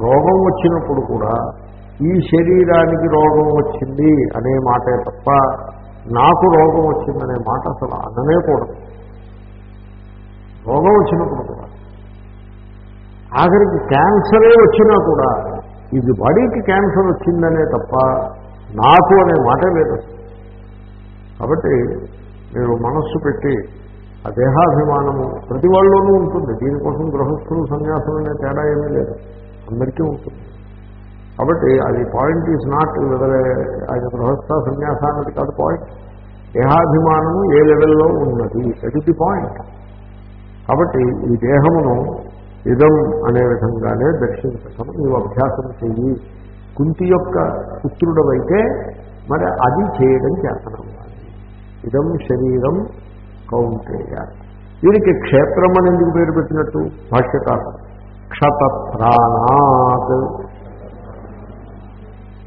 రోగం వచ్చినప్పుడు కూడా ఈ శరీరానికి రోగం వచ్చింది అనే మాటే తప్ప నాకు రోగం వచ్చిందనే మాట అసలు అననేకూడదు రోగం వచ్చినప్పుడు కూడా. ఆఖరికి క్యాన్సరే వచ్చినా కూడా ఇది బాడీకి క్యాన్సర్ వచ్చిందనే తప్ప నాకు అనే మాటే లేదు. కాబట్టి మీరు మనస్సు పెట్టి ఆ దేహాభిమానము ప్రతి వాళ్ళలోనూ ఉంటుంది. దీనికోసం గృహస్థులు సన్యాసులు అనే తేడా ఏమీ లేదు. అందరికీ ఉంటుంది. కాబట్టి అది పాయింట్ ఈజ్ నాట్ ఆయన గృహస్థ సన్యాసానికి కాదు పాయింట్ దేహాభిమానము ఏ లెవెల్లో ఉన్నది? దట్ ఇస్ ది పాయింట్ కాబట్టి ఈ దేహమును ఇదం అనే విధంగానే దర్శించటం. నీవు అభ్యాసం చెయ్యి. కుంతి యొక్క పుత్రుడవైతే మరి అది చేయడం చేతనం ఇదం శరీరం కౌంటేయ దీనికి క్షేత్రం అని ఎందుకు పేరు పెట్టినట్టు? భాష్యకాలం క్షతత్రాణాత్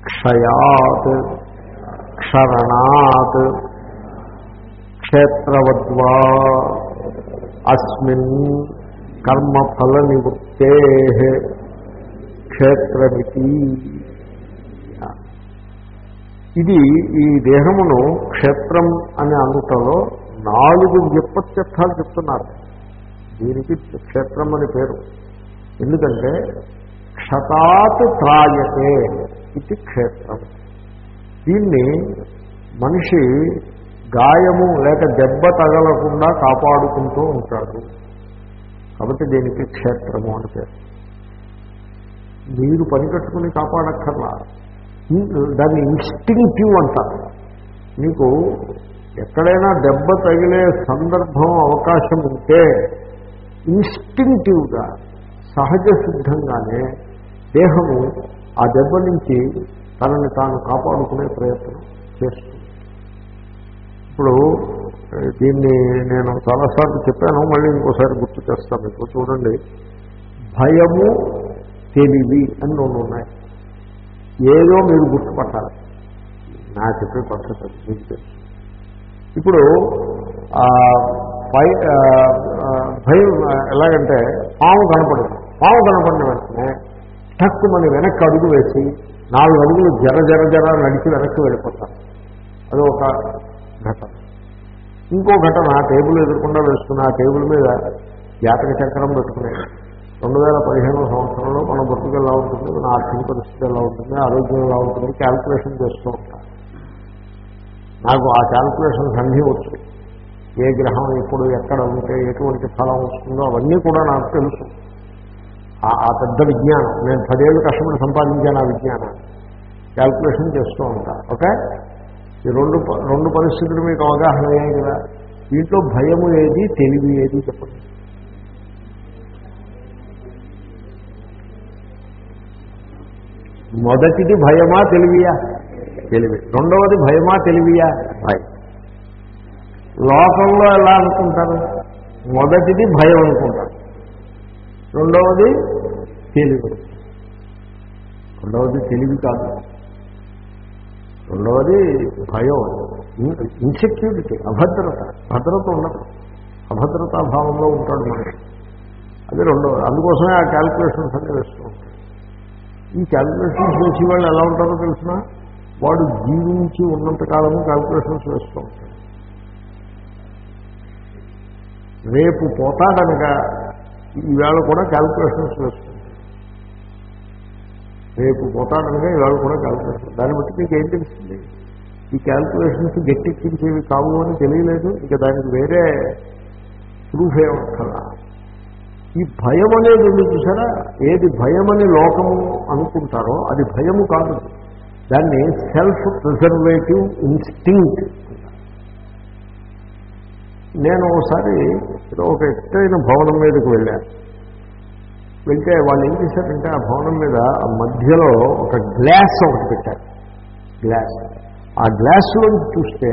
క్షయాత్ క్షరణాత్ క్షేత్రవద్వా అస్మిన్ కర్మఫల నివృత్తే క్షేత్రమితి. ఇది ఈ దేహమును క్షేత్రం అనే అనుటలో నాలుగు వ్యుత్పత్యర్థాలు చెప్తున్నారు. దీనికి క్షేత్రం అని పేరు. ఎందుకంటే క్షతాత్ త్రాయతే ఇది క్షేత్రం. దీన్ని మనిషి గాయము లేక దెబ్బ తగలకుండా కాపాడుకుంటూ ఉంటాడు. కాబట్టి దీనికి క్షేత్రము అని పేరు. మీరు పని కట్టుకుని కాపాడక్కర్లా. దాన్ని ఇన్స్టింగ్టివ్ అంటారు. మీకు ఎక్కడైనా దెబ్బ తగిలే సందర్భం అవకాశం ఉంటే ఇన్స్టింగ్టివ్గా సహజ సిద్ధంగానే దేహము ఆ దెబ్బ నుంచి తనని తాను కాపాడుకునే ప్రయత్నం చేస్తుంది. ఇప్పుడు దీన్ని నేను చాలాసార్లు చెప్పాను మళ్ళీ ఇంకోసారి గుర్తు చేస్తాను మీకు. చూడండి. భయము తెలివి అని రెండు ఉన్నాయి. ఏదో మీరు గుర్తుపట్టాలి. నా చెప్పే పద్ధతి మీకు తెలుసు. ఇప్పుడు భయం ఎలాగంటే పాము కనపడదు. పాము కనపడిన వెంటనే టక్కు మన వెనక్కి అడుగు వేసి నాలుగు అడుగులు జర జర జర నడిచి వెనక్కి వెళ్ళిపోతారు. అది ఒక ఘటన. ఇంకో ఘటన టేబుల్ ఎదురకుండా వేసుకున్న ఆ టేబుల్ మీద జాతక చక్రం పెట్టుకునే రెండు వేల పదిహేను సంవత్సరంలో మన బతుకు ఎలా ఉంటుంది మన ఆర్థిక పరిస్థితి ఎలా ఉంటుంది ఆరోగ్యం ఎలా ఉంటుంది క్యాల్కులేషన్ చేస్తూ ఉంటాం. నాకు ఆ క్యాల్కులేషన్స్ అన్నీ వచ్చు. ఏ గ్రహం ఎప్పుడు ఎక్కడ ఉంటే ఎటువంటి ఫలం వస్తుందో అవన్నీ కూడా నాకు తెలుసు. ఆ పెద్ద విజ్ఞానం. నేను పదేళ్ళు కష్టపడి సంపాదించాను ఆ విజ్ఞానాన్ని. క్యాల్కులేషన్ చేస్తూ ఉంటాను ఓకే? ఈ రెండు రెండు పరిస్థితులు మీకు అవగాహన అయ్యాయి కదా. దీంట్లో భయము ఏది తెలివి ఏది చెప్పండి. మొదటిది భయమా తెలివియా? తెలివి. రెండవది భయమా తెలివియా? భయం. లోకంలో ఎలా అనుకుంటారు? మొదటిది భయం అనుకుంటారు. రెండవది తెలివి. రెండవది తెలివి కాదు. రెండవది భయం. ఇన్సెక్యూరిటీ అభద్రత. భద్రత ఉండదు. అభద్రతా భావంలో ఉంటాడు మనిషి. అది రెండవది అందుకోసమే ఆ క్యాల్కులేషన్స్ అన్నీ వేస్తూ ఉంటాడు. ఈ క్యాల్కులేషన్స్ చేసి వాళ్ళు ఎలా ఉంటారో తెలిసిన? వాడు జీవించి ఉన్నంత కాలము క్యాల్కులేషన్స్ వేస్తూ ఉంటాడు. రేపు పోతాడనగా ఈవేళ కూడా క్యాల్కులేషన్స్ వేస్తుంది రేపు పోతాడనగా ఈవేళ కూడా క్యాల్కులేషన్ దాన్ని బట్టి మీకు ఏం తెలుస్తుంది? ఈ క్యాల్కులేషన్స్ గట్టెక్కించేవి కావు అని తెలియలేదు. ఇంకా దానికి వేరే ప్రూఫ్ ఏమక్కలా ఈ భయం అనేది ఉంది చూసారా? ఏది భయమని లోకము అనుకుంటారో అది భయము కాదు. దాన్ని సెల్ఫ్ ప్రిజర్వేటివ్ ఇన్స్టింక్ట్ నేను ఒకసారి ఒక ఎత్తైన భవనం మీదకి వెళ్ళాను వెళ్తే వాళ్ళు ఏం చేశారంటే ఆ భవనం మీద ఆ మధ్యలో ఒక గ్లాస్ ఒకటి పెట్టారు. గ్లాస్. ఆ గ్లాస్లో చూస్తే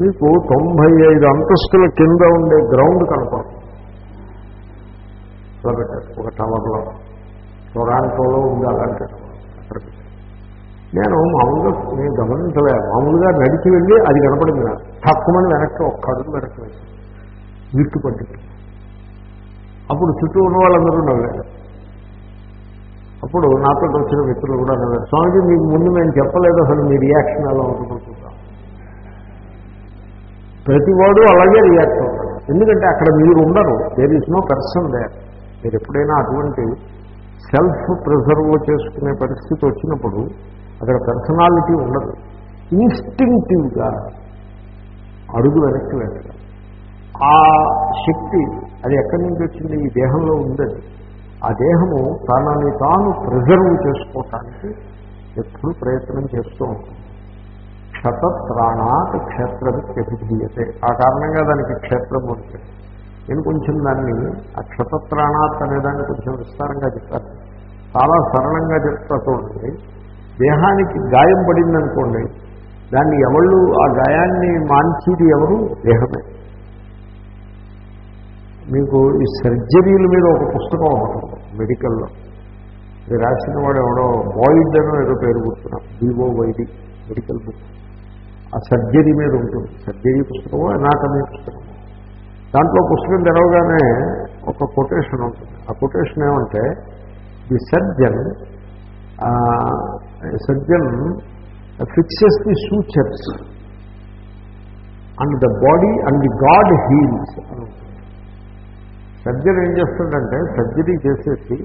మీకు తొంభై ఐదు అంతస్తుల కింద ఉండే గ్రౌండ్ కనపడుతుంది. అలా పెట్టారు. ఒక టవర్లో. టొరాంటోలో ఉంది అలాంటి అక్కడ నేను మామూలుగా నేను గమనించలే. మామూలుగా నడిచి వెళ్ళి అది కనపడింది నాకు. తక్కువని వెనక్కి ఒక్క అడుగు వెనక్కి వెళ్ళి విట్టు పట్టింది అప్పుడు చుట్టూ ఉన్న వాళ్ళందరూ నవ్వారు. అప్పుడు నాతో వచ్చిన వ్యక్తులు కూడా నవ్వారు. స్వామిజీ మీకు ముందు మేము చెప్పలేదు అసలు మీ రియాక్షన్ ఎలా ఉంటుందో చూద్దాం. ప్రతివాడు అలాగే రియాక్ట్ అవుతాడు. ఎందుకంటే అక్కడ మీరు ఉండరు. There is no person there మీరు ఎప్పుడైనా అటువంటి సెల్ఫ్ ప్రిజర్వ్ చేసుకునే పరిస్థితి వచ్చినప్పుడు అక్కడ పర్సనాలిటీ ఉండదు. ఇన్స్టింక్టివ్గా అడుగు వెనక్కి వెళ్ళాలి. ఆ శక్తి అది ఎక్కడి నుంచి వచ్చింది? ఈ దేహంలో ఉందది ఆ దేహము తనని తాను ప్రిజర్వ్ చేసుకోవటానికి ఎప్పుడు ప్రయత్నం చేస్తూ ఉంటుంది. క్షతత్రాణాత్ క్షేత్రమిత్యభిధీయతే ఆ కారణంగా దానికి క్షేత్రం ఉంటుంది నేను కొంచెం దాన్ని ఆ క్షతత్రాణాత్ అనేదాన్ని కొంచెం విస్తారంగా చెప్తాను చాలా సరళంగా చెప్తా చూడండి. దేహానికి గాయం పడిందనుకోండి దాన్ని ఎవళ్ళు ఆ గాయాన్ని మాన్చేది ఎవరు దేహమే. మీకు ఈ సర్జరీల మీద ఒక పుస్తకం ఒకటి మెడికల్లో. ఇది రాసిన వాడు ఎవడో బాయిడ్ అనో ఏదో పేరు గుర్తున్నాం డివో వైడి మెడికల్ బుక్. ఆ సర్జరీ మీద ఉంటుంది. సర్జరీ పుస్తకము అనాటమీ పుస్తకం దాంట్లో పుస్తకం తెరవగానే ఒక కొటేషన్ ఉంటుంది. ఆ కొటేషన్ ఏమంటే the surgeon surgeon fixes the sutures and the body and the god heals అని ఉంటుంది సర్జరీ ఏం చేస్తాడంటే సర్జరీ చేసేసి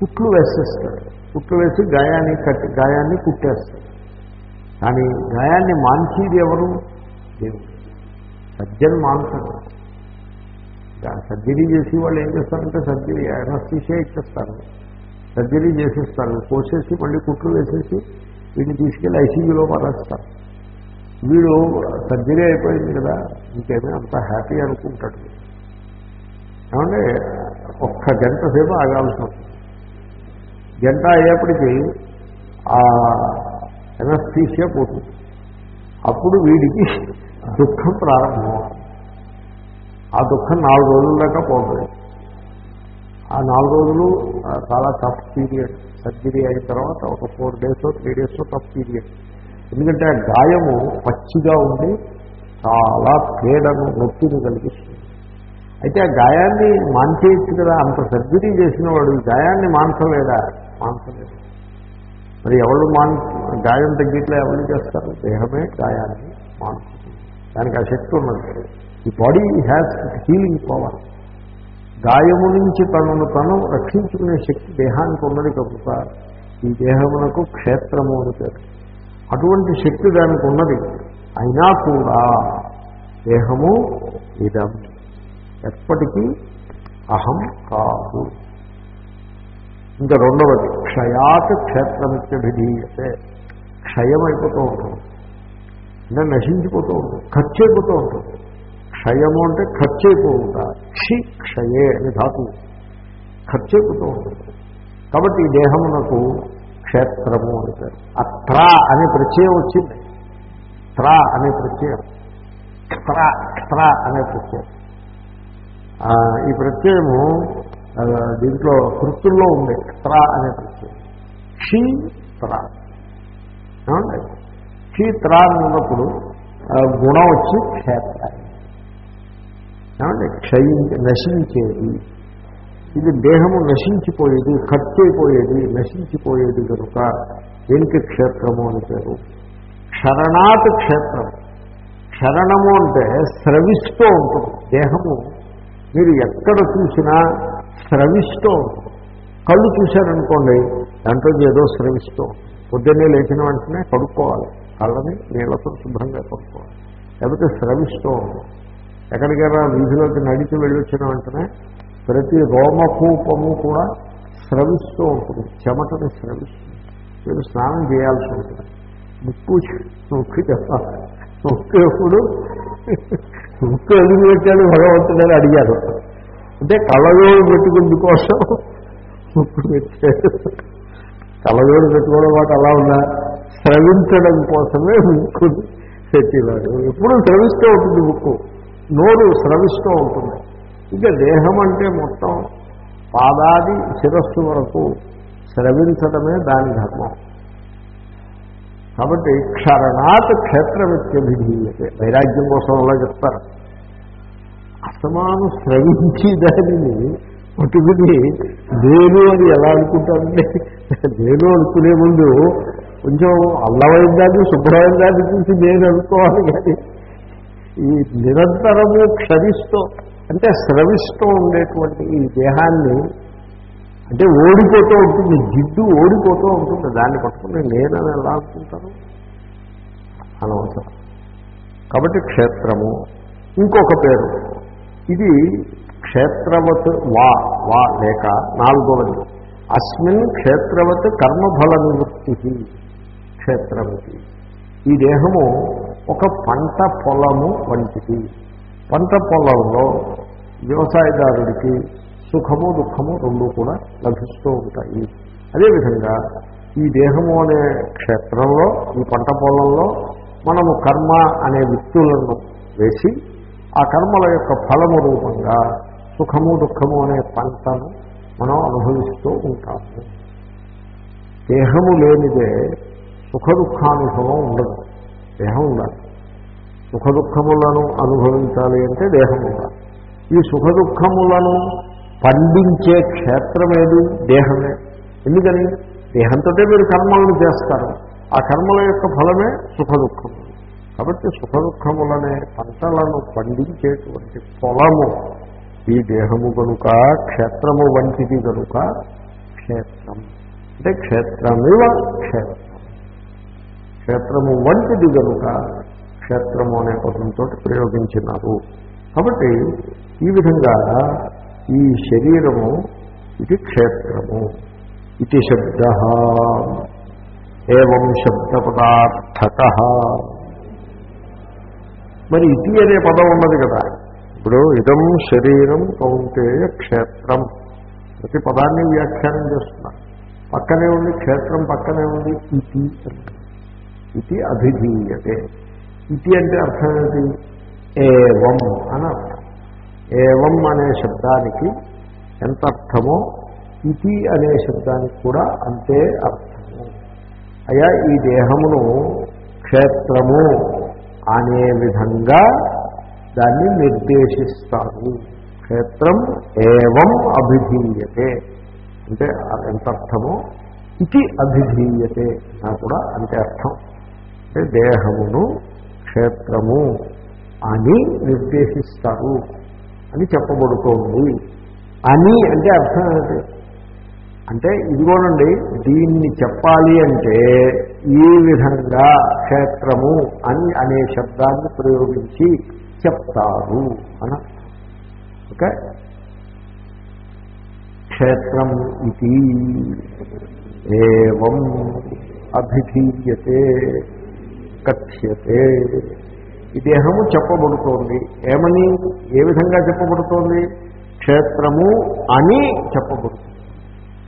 కుట్లు వేసేస్తాడు కుట్లు వేసి గాయాన్ని కట్టి గాయాన్ని కుట్టేస్తాడు కానీ గాయాన్ని మాన్చేది ఎవరు? దేవుడు సర్జన్ మాన్సడు సర్జరీ చేసి వాళ్ళు ఏం చేస్తారంటే సర్జరీ అనస్థీషియా ఇచ్చేస్తారు. సర్జరీ చేసేస్తారు. కోసేసి మళ్ళీ కుట్లు వేసేసి వీడిని తీసుకెళ్ళి ఐసీయూలో మారేస్తారు వీడు సర్జరీ అయిపోయింది కదా ఇంకేమీ అంత హ్యాపీ అనుకుంటాడు. ఏమంటే ఒక్క గంట సేపు ఆగాల్సి వస్తుంది గంట అయ్యేప్పటికీ ఆ ఎనస్థీసియా పోతుంది. అప్పుడు వీడికి దుఃఖం ప్రారంభం ఆ దుఃఖం నాలుగు రోజుల దాకా పోతుంది. ఆ నాలుగు రోజులు చాలా టఫ్ పీరియడ్ సర్జరీ అయిన తర్వాత ఒక four days three days tough period ఎందుకంటే ఆ గాయము పచ్చిగా ఉండి చాలా పీడను నొప్పిని కలిగిస్తుంది. అయితే ఆ గాయాన్ని మాన్చేయచ్చు కదా అంత సర్జరీ చేసిన వాడు ఈ గాయాన్ని మాన్సలేదా మాన్సలేదు మరి ఎవరు మాన్ గాయం తగ్గిట్లా ఎవరు చేస్తారు? దేహమే గాయాన్ని మాన్సుతుంది దానికి ఆ శక్తి ఉన్నది. ఈ బాడీ హ్యాస్ హీలింగ్ పవర్ గాయము నుంచి తనను తను రక్షించుకునే శక్తి దేహానికి ఉన్నది కనుక ఈ దేహమునకు క్షేత్రము అని పేరు. అటువంటి శక్తి దానికి ఉన్నది. అయినా కూడా దేహము ఇదం. ఎప్పటికీ అహం కాదు. ఇంకా రెండవది క్షయాత్ క్షేత్రమిత్యభిధీయతే. క్షయం అయిపోతూ ఉంటుంది. అంటే నశించిపోతూ ఉంటుంది ఖర్చు అయిపోతూ ఉంటుంది. క్షయము అంటే ఖర్చు అయిపోతుంటా క్షి క్షయే అని ధాతు. ఖర్చు అయిపోతూ ఉంటుంది. కాబట్టి ఈ దేహమునకు క్షేత్రము అని పేరు. ఆ త్రా అనే ప్రత్యయం వచ్చింది. త్రా అనే ప్రత్యయం. త్రా త్రా అనే ప్రత్యయం. ఈ ప్రత్యయము దీంట్లో కృతుల్లో ఉంది. త్ర అనే ప్రత్యయం. క్షీ త్రా. ఏమండి? క్షీ అని ఉన్నప్పుడు గుణం వచ్చి క్షేత్ర. ఏమండి? క్షయించి నశించేది. ఇది దేహము నశించిపోయేది ఖర్చు అయిపోయేది నశించిపోయేది కనుక దీనికి క్షేత్రము అని పేరు? క్షరణాత్ క్షేత్రం. క్షరణము అంటే స్రవిస్తూ ఉంటుంది. దేహము మీరు ఎక్కడ చూసినా స్రవిస్తూ కళ్ళు చూశారనుకోండి దాంట్లో ఏదో స్రవిస్తూ పొద్దున్నే లేచిన వెంటనే కడుక్కోవాలి కళ్ళని నీళ్ళతో శుభ్రంగా కడుక్కోవాలి లేకపోతే స్రవిస్తూ ఎక్కడికైనా వీధిలోకి నడిచి వెళ్ళొచ్చిన వెంటనే ప్రతి రోమకూపము కూడా స్రవిస్తూ ఉంటుంది. చెమటని స్రవిస్తుంది. మీరు స్నానం చేయాల్సి ఉంటుంది. ముక్కు ముక్కు చెప్పాలి. నొక్కేప్పుడు ఎప్పుడు ముక్కు ఎందుకు పెట్టాడు? భగవంతుడని అడిగారు అంటే కళ్ళజోడు పెట్టుకుంది కోసం ముక్కు పెట్టాడు. కళ్ళజోడు పెట్టుకోవడం మాట అలా ఉన్నా స్రవించడం కోసమే ముక్కు పెట్టినాడు ఎప్పుడు స్రవిస్తూ ఉంటుంది ముక్కు నోరు స్రవిస్తూ ఉంటుంది. ఇక దేహం అంటే మొత్తం పాదాది శిరస్సు వరకు స్రవించడమే దాని ధర్మం. కాబట్టి క్షరణాత్ క్షేత్రమిత్యభిధీయతే. వైరాగ్యం కోసం అలా చెప్తారు. అసమాను శ్రవించి దానిని పట్టుకుని నేను అని ఎలా అనుకుంటారండి? నేను అనుకునే ముందు కొంచెం అల్లమైన దాన్ని శుభ్రమైన దాన్ని చూసి నేను అనుకోవాలి కానీ ఈ నిరంతరము క్షరిస్తూ అంటే స్రవిస్తూ ఉండేటువంటి ఈ దేహాన్ని అంటే ఓడిపోతూ ఉంటుంది జిడ్డు ఓడిపోతూ ఉంటుంది దాన్ని పట్టుకుని నేనని ఎలా అనుకుంటారు అనవసరం. కాబట్టి క్షేత్రము ఇంకొక పేరు. ఇది క్షేత్రవత్ వా వా లేక నాలుగవది. అస్మిన్ క్షేత్రవత్ కర్మఫల నివృత్తి క్షేత్రమిది ఈ దేహము ఒక పంట పొలము వంటిది. పంట పొలంలో వ్యవసాయదారుడికి సుఖము దుఃఖము రెండు కూడా లభిస్తూ ఉంటాయి. అదేవిధంగా ఈ దేహము అనే క్షేత్రంలో ఈ పంట పొలంలో మనము కర్మ అనే విత్తులను వేసి ఆ కర్మల యొక్క ఫలము రూపంగా సుఖము దుఃఖము అనే పంటను మనం అనుభవిస్తూ ఉంటాము. దేహము లేనిదే సుఖ దుఃఖానుభవం ఉండదు. దేహం ఉండాలి. సుఖ దుఃఖములను అనుభవించాలి అంటే దేహం ఉండాలి. ఈ సుఖ దుఃఖములను పండించే క్షేత్రం ఏది? దేహమే. ఎందుకని? దేహంతో మీరు కర్మలను చేస్తారు. ఆ కర్మల యొక్క ఫలమే సుఖ దుఃఖము కాబట్టి సుఖ దుఃఖములనే పంటలను పండించేటువంటి పొలము. ఈ దేహము కనుక క్షేత్రము వంటిది కనుక క్షేత్రం. అంటే క్షేత్రమివ క్షేత్రం. క్షేత్రము వంటిది కనుక క్షేత్రము అనే పదంతో ప్రయోగించినారు. కాబట్టి ఈ విధంగా ఈ శరీరము ఇది క్షేత్రము. ఇది శబ్ద. ఏం శబ్ద పదార్థక మరి ఇది అనే పదం ఉన్నది కదా. ఇప్పుడు ఇదం శరీరం కౌంటేయ క్షేత్రం. ప్రతి పదాన్ని వ్యాఖ్యానం చేస్తున్నా. పక్కనే ఉంది క్షేత్రం పక్కనే ఉంది ఇతి ఇది అభిధీయతే. ఇతి అంటే అర్థం ఏం ఏవం అని అర్థం. ఏవం అనే శబ్దానికి ఎంత అర్థమో ఇతి అనే శబ్దానికి కూడా అంతే అర్థము. అయ్యా ఈ దేహమును క్షేత్రము అనే విధంగా దాన్ని నిర్దేశిస్తారు. క్షేత్రం ఏవం అభిధీయతే. అంటే ఎంత అర్థమో ఇది అభిధీయతే నా కూడా అంతే అర్థం. అంటే దేహమును క్షేత్రము అని నిర్దేశిస్తారు. అని చెప్పబడుతోంది. అని అంటే అర్థం ఏంటి? అంటే ఇదిగోనండి దీన్ని చెప్పాలి అంటే ఈ విధంగా క్షేత్రము అని అనే శబ్దాన్ని ప్రయోగించి చెప్తారు అన ఓకే? క్షేత్రం ఇది. ఏవం అభిధీయతే కథ్యతే. ఈ దేహము చెప్పబడుతోంది. ఏమని? ఏ విధంగా చెప్పబడుతోంది? క్షేత్రము అని చెప్పబడుతుంది.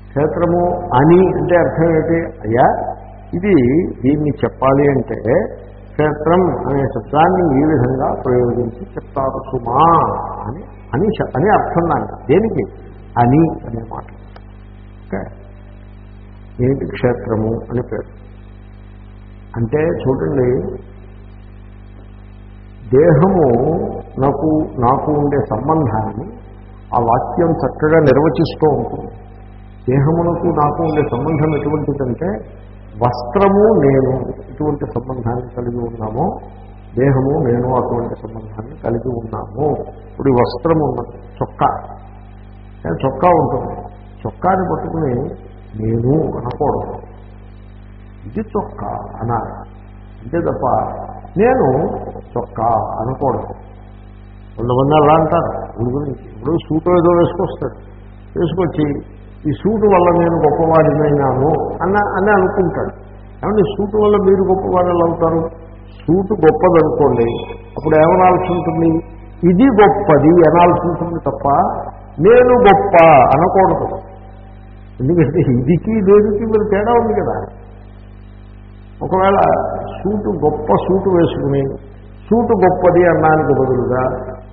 క్షేత్రము అని అంటే అర్థం ఏంటి? అయ్యా ఇది దీన్ని చెప్పాలి అంటే క్షేత్రం అనే శబ్దాన్ని ఈ విధంగా ప్రయోగించి చెప్తారు సుమా అని అని అని అర్థం దానికి. దేనికి? అని అనే మాట. ఓకే? ఏంటి క్షేత్రము అని పేరు? అంటే చూడండి దేహము నాకు నాకు ఉండే సంబంధాన్ని ఆ వాక్యం చక్కగా నిర్వచిస్తూ ఉంటుంది. దేహమునకు నాకు ఉండే సంబంధం ఎటువంటిదంటే వస్త్రము నేను ఎటువంటి సంబంధాన్ని కలిగి ఉన్నామో దేహము నేను అటువంటి సంబంధాన్ని కలిగి ఉన్నాము. ఇప్పుడు ఈ వస్త్రము ఉన్నది చొక్కా. చొక్కా ఉంటుంది. చొక్కాని పట్టుకుని నేను అనకూడదు. ఇది చొక్కా అనాలి. అంతే తప్ప నేను చొక్కా అనుకోవడం కొంతమంది అలా అంటారు. ఊరి గురించి. ఇప్పుడు సూటు ఏదో వేసుకొస్తాడు. వేసుకొచ్చి ఈ సూటు వల్ల నేను గొప్పవాడినైనాను అన్న అని అనుకుంటాడు. ఏమంటే సూటు వల్ల మీరు గొప్పవాడు ఎలా అవుతారు? సూటు గొప్పది అనుకోండి అప్పుడు ఏమనాల్సి ఉంటుంది? ఇది గొప్పది అనాల్సి ఉంటుంది తప్ప నేను గొప్ప అనకూడదు. ఎందుకంటే ఇదికి దేనికి మీరు తేడా ఉంది కదా. ఒకవేళ సూటు గొప్ప సూటు వేసుకుని సూటు గొప్పది అన్నానికి బదులుగా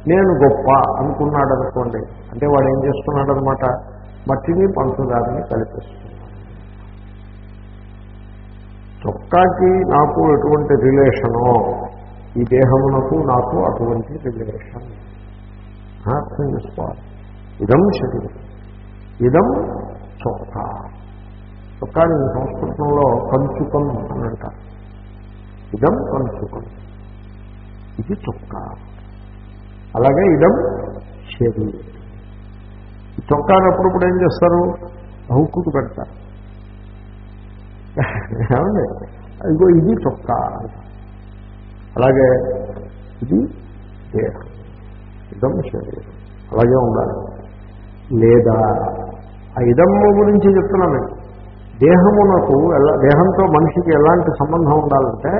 నేను గొప్ప అనుకున్నాడు అనుకోండి అంటే వాడు ఏం చేస్తున్నాడు అనమాట మట్టిని పంచదారిని కలిపేస్తున్నాడు. చొక్కాకి నాకు ఎటువంటి రిలేషనో ఈ దేహమునకు నాకు అటువంటి రిలేషన్ అర్థం చేసుకోవాలి ఇదం శరీరం. ఇదం చొక్కా. కానీ సంస్కృతంలో కంచుకం అని అంటారు ఇదం కంచుకం. ఇది చొక్క. అలాగే ఇదం శరీరం ఈ చొక్కాని అప్పుడప్పుడు ఏం చేస్తారు? హుక్కుకు పెడతారు. ఏమండి? ఇదిగో ఇది చొక్కా అలాగే ఇది దేహం. ఇదం శరీరం అలాగే ఉండాలి. లేదా. ఆ ఇదమ్మ గురించి చెప్తున్నాను దేహమునకు ఎలా దేహంతో మనిషికి ఎలాంటి సంబంధం ఉండాలంటే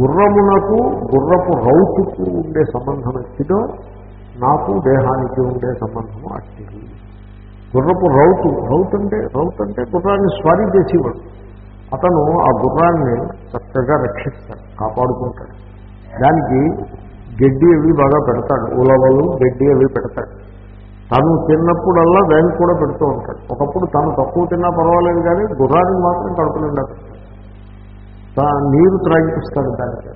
గుర్రమునకు గుర్రపు రౌతుకు ఉండే సంబంధం ఎట్టిదో నాకు దేహానికి ఉండే సంబంధం అట్టిది గుర్రపు రౌతు రౌతు అంటే రౌతు అంటే గుర్రాన్ని స్వారీ చేసేవాడు. అతను ఆ గుర్రాన్ని చక్కగా రక్షిస్తాడు కాపాడుకుంటాడు. దానికి గడ్డి అవి బాగా పెడతాడు ఉలవలు గడ్డి అవి పెడతాడు. తను తిన్నప్పుడల్లా దానికి కూడా పెడుతూ ఉంటాడు. ఒకప్పుడు తను తక్కువ తిన్నా పర్వాలేదు కానీ గుర్రానికి మాత్రం కడుపునిండా నీరు త్రాగిపిస్తాడు దానికి.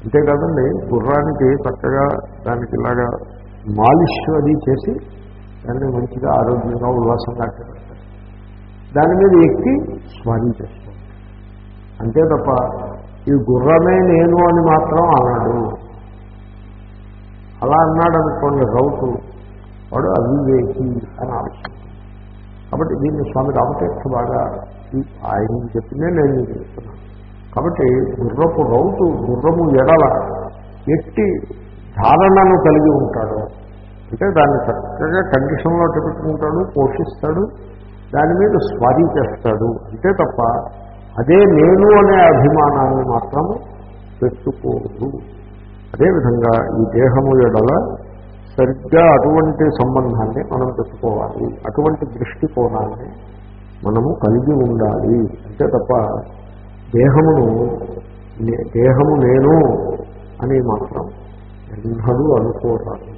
అంతేకాదండి గుర్రానికి చక్కగా దానికి ఇలాగా మాలిష్ అది చేసి దాన్ని మంచిగా ఆరోగ్యంగా ఉల్లాసంగా దాని మీద ఎక్కి స్వారీ చేస్తుంది అంతే తప్ప ఈ గుర్రమే నేను అని మాత్రం అన్నాడు అలా అన్నాడు అనుకోండి రౌతు వాడు అవివేకి అని ఆలోచన. కాబట్టి దీన్ని స్వామి రామతీర్థ బాగా ఈ- ఆయనకి చెప్పిందే నేను మీకు చెప్తున్నాను. కాబట్టి గుర్రపు రౌతు గుర్రము ఎడల ఎట్టి ధారణను కలిగి ఉంటాడు. అంటే దాన్ని చక్కగా కండిషన్లో పెట్టుకుంటాడు పోషిస్తాడు దాని మీద స్వారీ చేస్తాడు. అంతే తప్ప అదే నేను అనే అభిమానాన్ని మాత్రం పెట్టుకోదు అదేవిధంగా ఈ దేహము ఎడల సరిగ్గా అటువంటి సంబంధాన్ని మనం పెట్టుకోవాలి. అటువంటి దృష్టికోణాన్ని మనము కలిగి ఉండాలి. అంతే తప్ప దేహమును దేహము నేను అని మాత్రం ఎన్నడూ అనుకోరాదు.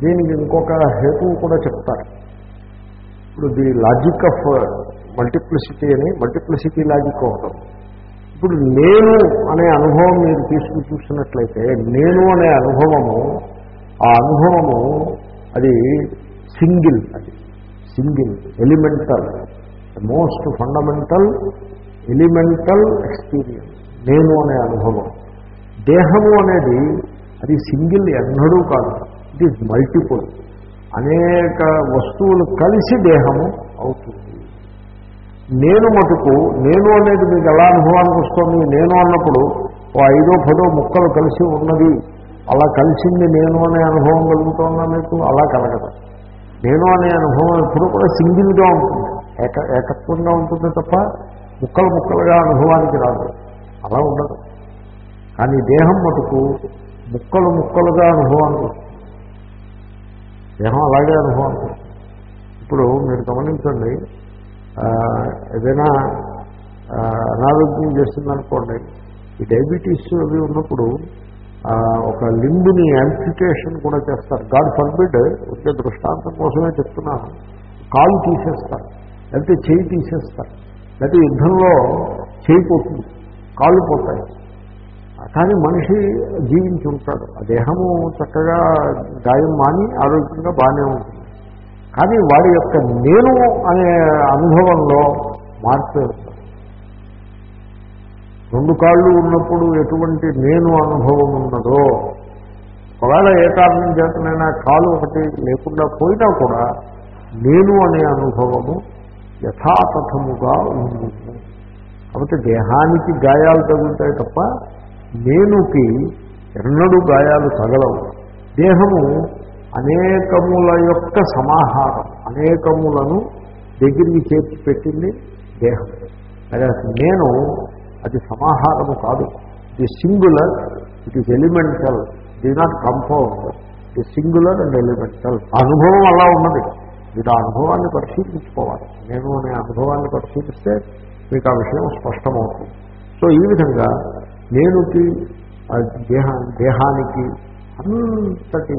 దీనికి ఇంకొక హేతువు కూడా చెప్తారు. ఇప్పుడు ది లాజిక్ ఆఫ్ మల్టిప్లిసిటీ అని మల్టిప్లిసిటీ లాజిక్ ఒకటి. ఇప్పుడు నేను అనే అనుభవం మీరు తీసుకుని చూసినట్లయితే నేను అనే అనుభవము ఆ అనుభవము అది సింగిల్ అది. Single elemental most fundamental elemental experience. నేను అనే అనుభవం. దేహము అనేది అది సింగిల్ ఎన్నడూ కాదు. It is multiple. అనేక వస్తువులు కలిసి దేహము అవుతుంది. నేను మటుకు నేను అనేది మీకు ఎలా అనుభవానికి వస్తుంది? నేను అన్నప్పుడు ఓ ఐదో పదో ముక్కలు కలిసి ఉన్నది. అలా కలిసింది నేను అనే అనుభవం కలుగుతుందా మీకు? అలా కలగదు. నేను అనే అనుభవం ఎప్పుడు కూడా సింగిల్గా ఉంటుంది. ఏక ఏకత్వంగా ఉంటుంది తప్ప ముక్కలు ముక్కలుగా అనుభవానికి రాదు. అలా ఉండదు. కానీ దేహం మటుకు ముక్కలు ముక్కలుగా అనుభవానికి వస్తుంది. దేహం అలాగే అనుభవానికి వస్తుంది. ఇప్పుడు మీరు గమనించండి ఏదైనా అనారోగ్యం చేస్తుందనుకోండి ఈ డయాబెటీస్ అవి ఉన్నప్పుడు ఒక లింబుని యాంప్లిటేషన్ కూడా చేస్తారు. గాడ్ ఫర్బిడ్ వచ్చే దృష్టాంతం కోసమే చెప్తున్నాను. కాలు తీసేస్తారు లేకపోతే చేయి తీసేస్తారు లేకపోతే యుద్ధంలో చేయి పోతుంది కాళ్ళు పోతాయి. కానీ మనిషి జీవించి ఉంటాడు. ఆ దేహము చక్కగా గాయం మాని ఆరోగ్యంగా బాగానే ఉంటుంది. కానీ వాడి యొక్క నేను అనే అనుభవంలో మార్పు రెండు కాళ్ళు ఉన్నప్పుడు ఎటువంటి నేను అనుభవం ఉన్నదో ఒకవేళ ఏ కారణం చేతనైనా కాలు ఒకటి లేకుండా పోయినా కూడా నేను అనే అనుభవము యథాతథముగా ఉంది. కాబట్టి దేహానికి గాయాలు తగులుతాయి తప్ప నేనుకి ఎన్నడూ గాయాలు తగలవు. దేహము అనేకముల యొక్క సమాహారం అనేకములను దగ్గరికి చేర్చి పెట్టింది దేహం. అదే నేను అది సమాహారము కాదు. ఇది సింగులర్ ఇట్ ఈస్ ఎలిమెంటల్ ఇది నాట్ కంపౌండ్ ఇది సింగులర్ అండ్ ఎలిమెంటల్ అనుభవం అలా ఉన్నది. మీరు ఆ అనుభవాన్ని పరిశీలించుకోవాలి. నేను అనే అనుభవాన్ని పరిశీలిస్తే మీకు ఆ విషయం స్పష్టమవుతుంది. సో ఈ విధంగా నేనుకి దేహ దేహానికి అంతటి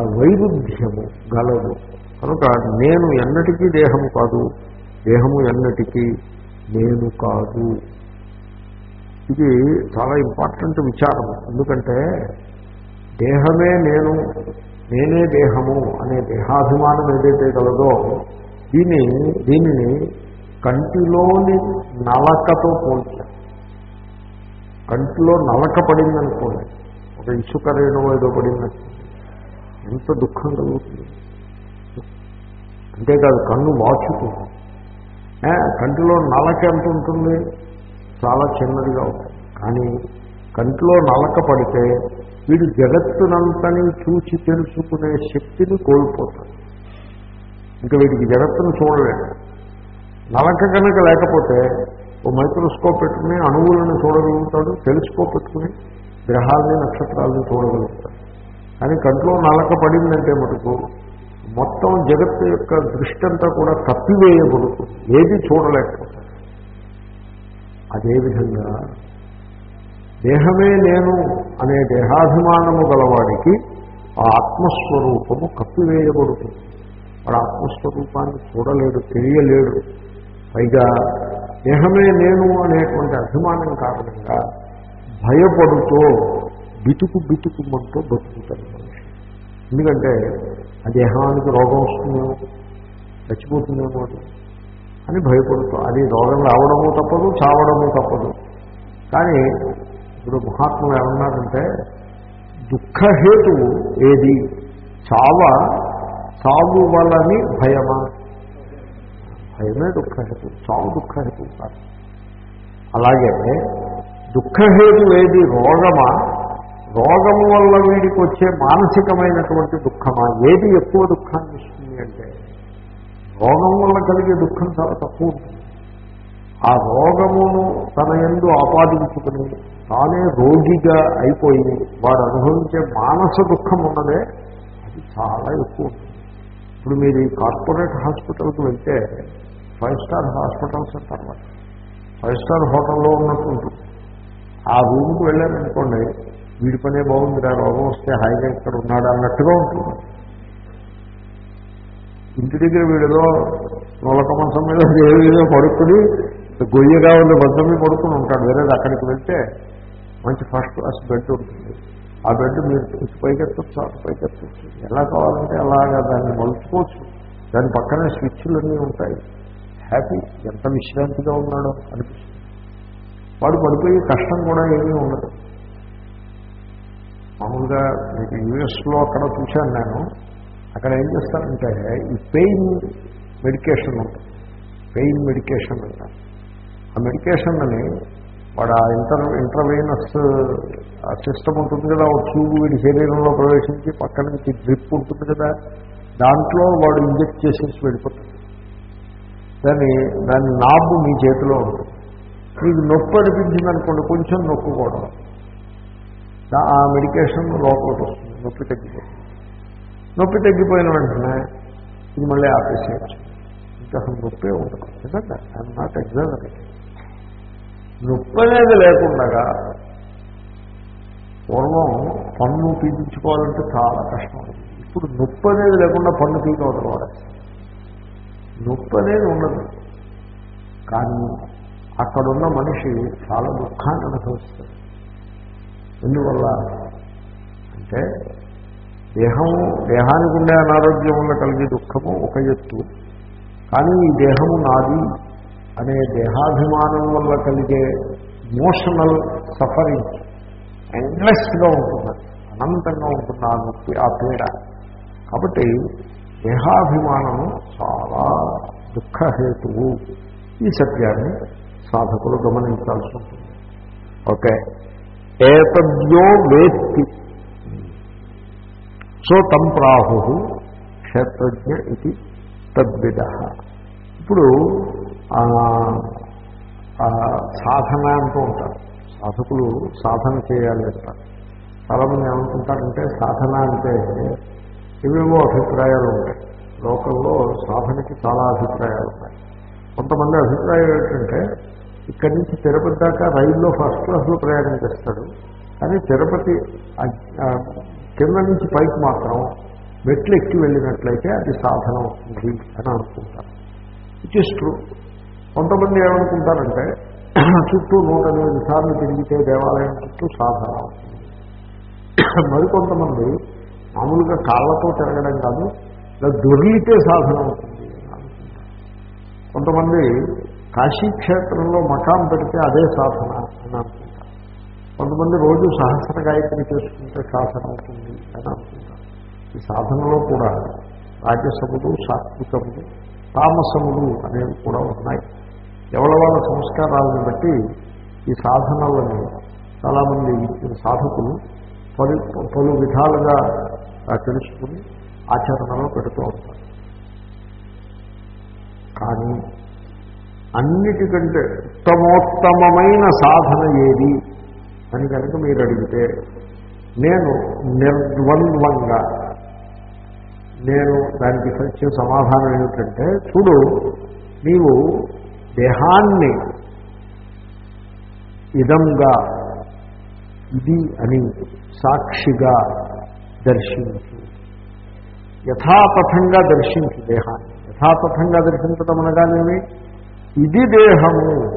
వైరుధ్యము గలదు. కనుక నేను ఎన్నటికీ దేహము కాదు దేహము ఎన్నటికీ నేను కాదు. ఇది చాలా ఇంపార్టెంట్ విచారం. ఎందుకంటే దేహమే నేను నేనే దేహము అనే దేహాభిమానం ఏదైతే కలదో దీని దీనిని కంటిలోని నలకతో పోల్చాం. కంటిలో నలక పడిందనుకోండి ఒక ఇసుక రేణు ఏదో పడిందనుకోండి ఎంత దుఃఖం కలుగుతుంది? అంతేకాదు కన్ను వాచుతుంది కంటిలో నలక ఎంత ఉంటుంది? చాలా చిన్నదిగా ఉంటుంది. కానీ కంటిలో నలక పడితే వీడు జగత్తునంతని చూచి తెలుసుకునే శక్తిని కోల్పోతాడు. ఇంకా వీడికి జగత్తును చూడలేడు నలక కనుక లేకపోతే ఓ మైక్రోస్కోప్ పెట్టుకుని అణువులను చూడగలుగుతాడు టెలిస్కోప్ పెట్టుకుని గ్రహాలని నక్షత్రాలను చూడగలుగుతాడు. కానీ కంట్లో నలక పడిందంటే మటుకు మొత్తం జగత్తు యొక్క దృష్టి అంతా కూడా తప్పివేయబడుతుంది ఏది చూడలేకపోతాడు. అదేవిధంగా దేహమే నేను అనే దేహాభిమానము గలవాడికి ఆ ఆత్మస్వరూపము కప్పివేయబడుతుంది వాడు ఆత్మస్వరూపాన్ని చూడలేడు తెలియలేడు. పైగా దేహమే నేను అనేటువంటి అభిమానం కారణంగా భయపడుతూ బితుకు బితుకుమంటూ బతుకుతాడు మనిషి ఎందుకంటే ఆ దేహానికి రోగం వస్తుందేమో చచ్చిపోతుందేమో అది. అని భయపడుతూ అది రోగం రావడము తప్పదు చావడము తప్పదు. కానీ ఇప్పుడు మహాత్ములు ఏమన్నారంటే దుఃఖహేతువు ఏది? చావ చావు వలని భయమా? భయమే దుఃఖహేతు చావు దుఃఖహేతు కాదు. అలాగే దుఃఖహేతు ఏది? రోగమా? రోగము వల్ల వీడికి వచ్చే మానసికమైనటువంటి దుఃఖమా? ఏది ఎక్కువ దుఃఖాన్ని ఇస్తుంది అంటే రోగం వల్ల కలిగే దుఃఖం చాలా తక్కువ ఉంటుంది. ఆ రోగమును తన ఎందు ఆపాదించుకుని తానే రోగిగా అయిపోయి వాడు అనుభవించే మానస దుఃఖం ఉన్నదే అది చాలా ఎక్కువ ఉంటుంది. ఇప్పుడు మీరు ఈ కార్పొరేట్ హాస్పిటల్కి వెళ్తే ఫైవ్ స్టార్ హాస్పిటల్స్ అంటారు ఫైవ్ స్టార్ హోటల్లో ఉన్నట్టు ఉంటుంది. ఆ రూమ్కి వెళ్ళారనుకోండి వీడి పనే బాగుందిరా రోగం వస్తే హాయిగా ఇక్కడ ఉన్నాడు అన్నట్టుగా ఉంటుంది. ఇంటి దగ్గర వీడిలో నూలక మంచం మీద ఏదో పడుకుని గొయ్యగా ఉన్న మంచం మీద పడుకుని ఉంటాడు. వేరే అక్కడికి వెళ్తే మంచి ఫస్ట్ క్లాస్ బెడ్ ఉంటుంది. ఆ బెడ్ మీరు ఇటు పైకెత్తచ్చు అటు పైకెత్తచ్చు. ఎలా కావాలంటే అలాగా దాన్ని మలుచుకోవచ్చు. దాని పక్కనే స్విచ్లన్నీ ఉంటాయి. హ్యాపీ. ఎంత విశ్రాంతిగా ఉన్నాడో అనిపిస్తుంది. వాడు పడిపోయి కష్టం కూడా ఏమీ ఉండదు. మామూలుగా మీకు యూఎస్లో అక్కడ చూశాను నేను. అక్కడ ఏం చేస్తారంటే ఈ పెయిన్ మెడికేషన్ ఉంటుంది. పెయిన్ మెడికేషన్ అంటారు. ఆ మెడికేషన్ని వాడు ఆ ఇంటర్ ఇంటర్వీనస్ సిస్టమ్ ఉంటుంది కదా ఒక ట్యూబ్ వీడి శరీరంలో ప్రవేశించి పక్క నుంచి డ్రిప్ ఉంటుంది కదా దాంట్లో వాడు ఇంజెక్ట్ చేసేసి వెళ్ళిపోతుంది దాన్ని దాని నాబు మీ చేతిలో ఉంటుంది. మీకు నొప్పి అనిపించింది అనుకోండి కొంచెం నొక్కుకోవడం ఆ మెడికేషన్ లోపలికి వస్తుంది నొప్పి తగ్గిపోతుంది నొప్పి తగ్గిపోయిన వెంటనే ఇది మళ్ళీ ఆపేసేయచ్చు. ఇంకా అసలు నొప్పే ఉండదు. ఎందుకంటే ఐఎమ్ నాట్ ఎగ్జామ్ నొప్పి అనేది లేకుండా పూర్వం పన్ను పీడించుకోవాలంటే చాలా కష్టం. ఇప్పుడు నొప్పి అనేది లేకుండా పన్ను పీకవతల వాడేస్తారు నొప్పి అనేది ఉండదు. కానీ అక్కడున్న మనిషి చాలా దుఃఖాన్ని అనుభవిస్తాడు. ఎందువల్ల? అంటే దేహము దేహానికి ఉండే అనారోగ్యం వల్ల కలిగే దుఃఖము ఒక ఎత్తు. కానీ ఈ దేహము నాది అనే దేహాభిమానం వల్ల కలిగే ఇమోషనల్ సఫరింగ్ ఎండ్లెస్గా ఉంటుంది అనంతంగా ఉంటుంది ఆ నొప్పి ఆ పీడ. కాబట్టి దేహాభిమానము చాలా దుఃఖహేతువు. ఈ సత్యాన్ని సాధకులు గమనించాల్సి ఉంటుంది. ఓకే? ఏతద్యో వేత్తి. సో తం ప్రాహు క్షేత్రజ్ఞ ఇది తద్విద. ఇప్పుడు సాధన అంటూ ఉంటారు. సాధకులు సాధన చేయాలి అంటారు. చాలామంది ఏమనుకుంటారంటే సాధన అంటే ఇవేవో అభిప్రాయాలు ఉంటాయి. లోకంలో సాధనకి చాలా అభిప్రాయాలు ఉన్నాయి కొంతమంది అభిప్రాయం ఏంటంటే ఇక్కడి నుంచి తిరుపతి దాకా రైల్లో ఫస్ట్ క్లాస్లో ప్రయాణం చేస్తాడు. కానీ తిరుపతి కింద నుంచి పైకి మాత్రం మెట్లు ఎక్కి వెళ్ళినట్లయితే అది సాధన అవుతుంది అని అనుకుంటారు. ఇట్ ఈస్ ట్రూ కొంతమంది ఏమనుకుంటారంటే చుట్టూ నూట ఎనిమిది సార్లు తిరిగితే దేవాలయం చుట్టూ సాధన అవుతుంది. మరికొంతమంది మామూలుగా కాళ్ళతో తిరగడం కాదు ఇలా దొర్లితే సాధన అవుతుంది కొంతమంది కాశీక్షేత్రంలో మకాం పెడితే అదే సాధన అని అనుకుంటారు కొంతమంది రోజు సహస్ర గాయత్రి చేసుకుంటే సాధన అవుతుంది అని అనుకుంటారు ఈ సాధనలో కూడా రాజసములు సాత్వికములు తామసములు అనేవి కూడా ఉన్నాయి. ఎవరి వాళ్ళ సంస్కారాలను బట్టి ఈ సాధనలను చాలామంది సాధకులు పలు పలు విధాలుగా తెలుసుకుని ఆచరణలో పెడుతూ ఉంటారు. కానీ అన్నిటికంటే ఉత్తమోత్తమమైన సాధన ఏది? అని కనుక మీరు అడిగితే నేను నిర్ద్వంద్వంగా నేను దానికి వచ్చే సమాధానం ఏమిటంటే చూడు నీవు దేహాన్ని ఇదంగా ఇది అని సాక్షిగా దర్శించు. యథాతథంగా దర్శించు దేహాన్ని. యథాతథంగా దర్శించడం అనగానేమి? ఇది దేహము.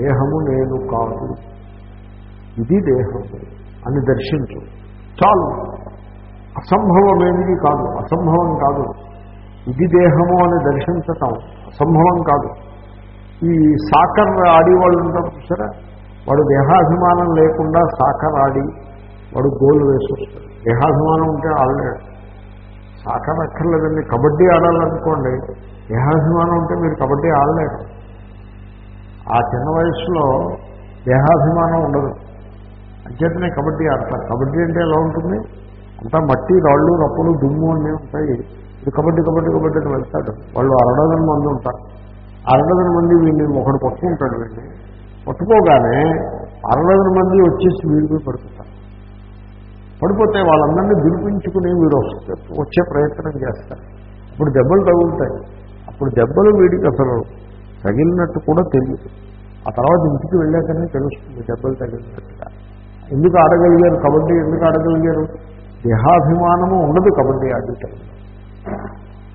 దేహము నేను కాదు. ఇది దేహము. అని దర్శించు. చాలు. అసంభవమేమిది కాదు. అసంభవం కాదు. ఇది దేహము అని దర్శించటం అసంభవం కాదు. ఈ సాకర్ ఆడేవాళ్ళు ఉంటారు చూసారా? వాడు దేహాభిమానం లేకుండా సాకర్ ఆడి వాడు గోల్ వేసొస్తాడు. దేహాభిమానం ఉంటే ఆడలేడు. సాకర్ అక్కర్లేదండి. కబడ్డీ ఆడాలనుకోండి. దేహాభిమానం ఉంటే మీరు కబడ్డీ ఆడలేరు. ఆ చిన్న వయసులో దేహాభిమానం ఉండదు. అంచేతనే కబడ్డీ ఆడతారు. కబడ్డీ అంటే ఎలా ఉంటుంది? అంతా మట్టి రాళ్ళు రప్పులు దుమ్ము అన్నీ ఉంటాయి. ఇది కబడ్డీ కబడ్డీ కబడ్డీ అని వెళ్తాడు వాళ్ళు అరడదన మంది ఉంటారు. అరడదన మంది వీళ్ళు ఒకడు పట్టుకుంటాడు వీడిని. పట్టుకోగానే అరడదన మంది వచ్చేసి వీడికి పడుతుంటారు పడిపోతే వాళ్ళందరినీ దురిపించుకుని వీడు వస్తారు వచ్చే ప్రయత్నం చేస్తారు. ఇప్పుడు దెబ్బలు తగులుతాయి. అప్పుడు దెబ్బలు వీడికి అసలు తగిలినట్టు కూడా తెలియదు ఆ తర్వాత ఇంటికి వెళ్ళాకనే తెలుస్తుంది దెబ్బలు తగిలినట్టుగా. ఎందుకు ఆడగలిగారు? కబడ్డీ ఎందుకు ఆడగలిగారు? దేహాభిమానము ఉండదు కబడ్డీ ఆడటం.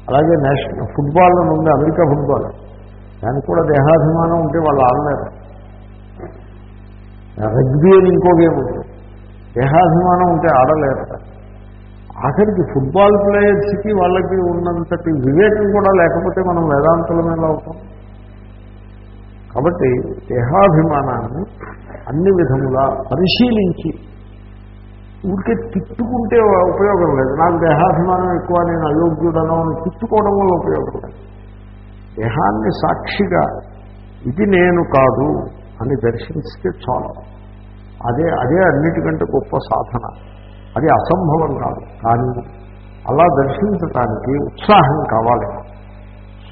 అలాగే నేషనల్ ఫుట్బాల్ అని ఉంది అమెరికా ఫుట్బాల్. దానికి కూడా దేహాభిమానం ఉంటే వాళ్ళు ఆడలేరు. రగ్బీ అని ఇంకో గేమ్ ఉంది. దేహాభిమానం ఉంటే ఆడలేరు. ఆఖరికి ఫుట్బాల్ ప్లేయర్స్కి వాళ్ళకి ఉన్నంతటి వివేకం కూడా లేకపోతే మనం వేదాంతుల మీద అవుతాం? కాబట్టి దేహాభిమానాన్ని అన్ని విధములా పరిశీలించి ఊరికే తిట్టుకుంటే ఉపయోగం లేదు. నాకు దేహాభిమానం ఎక్కువ నేను అయోగ్యుడను అని తిట్టుకోవడం వల్ల ఉపయోగం లేదు. దేహాన్ని సాక్షిగా ఇది నేను కాదు అని దర్శిస్తే చాలు. అదే అదే అన్నిటికంటే గొప్ప సాధన. అది అసంభవం కాదు. కానీ అలా దర్శించటానికి ఉత్సాహం కావాలి.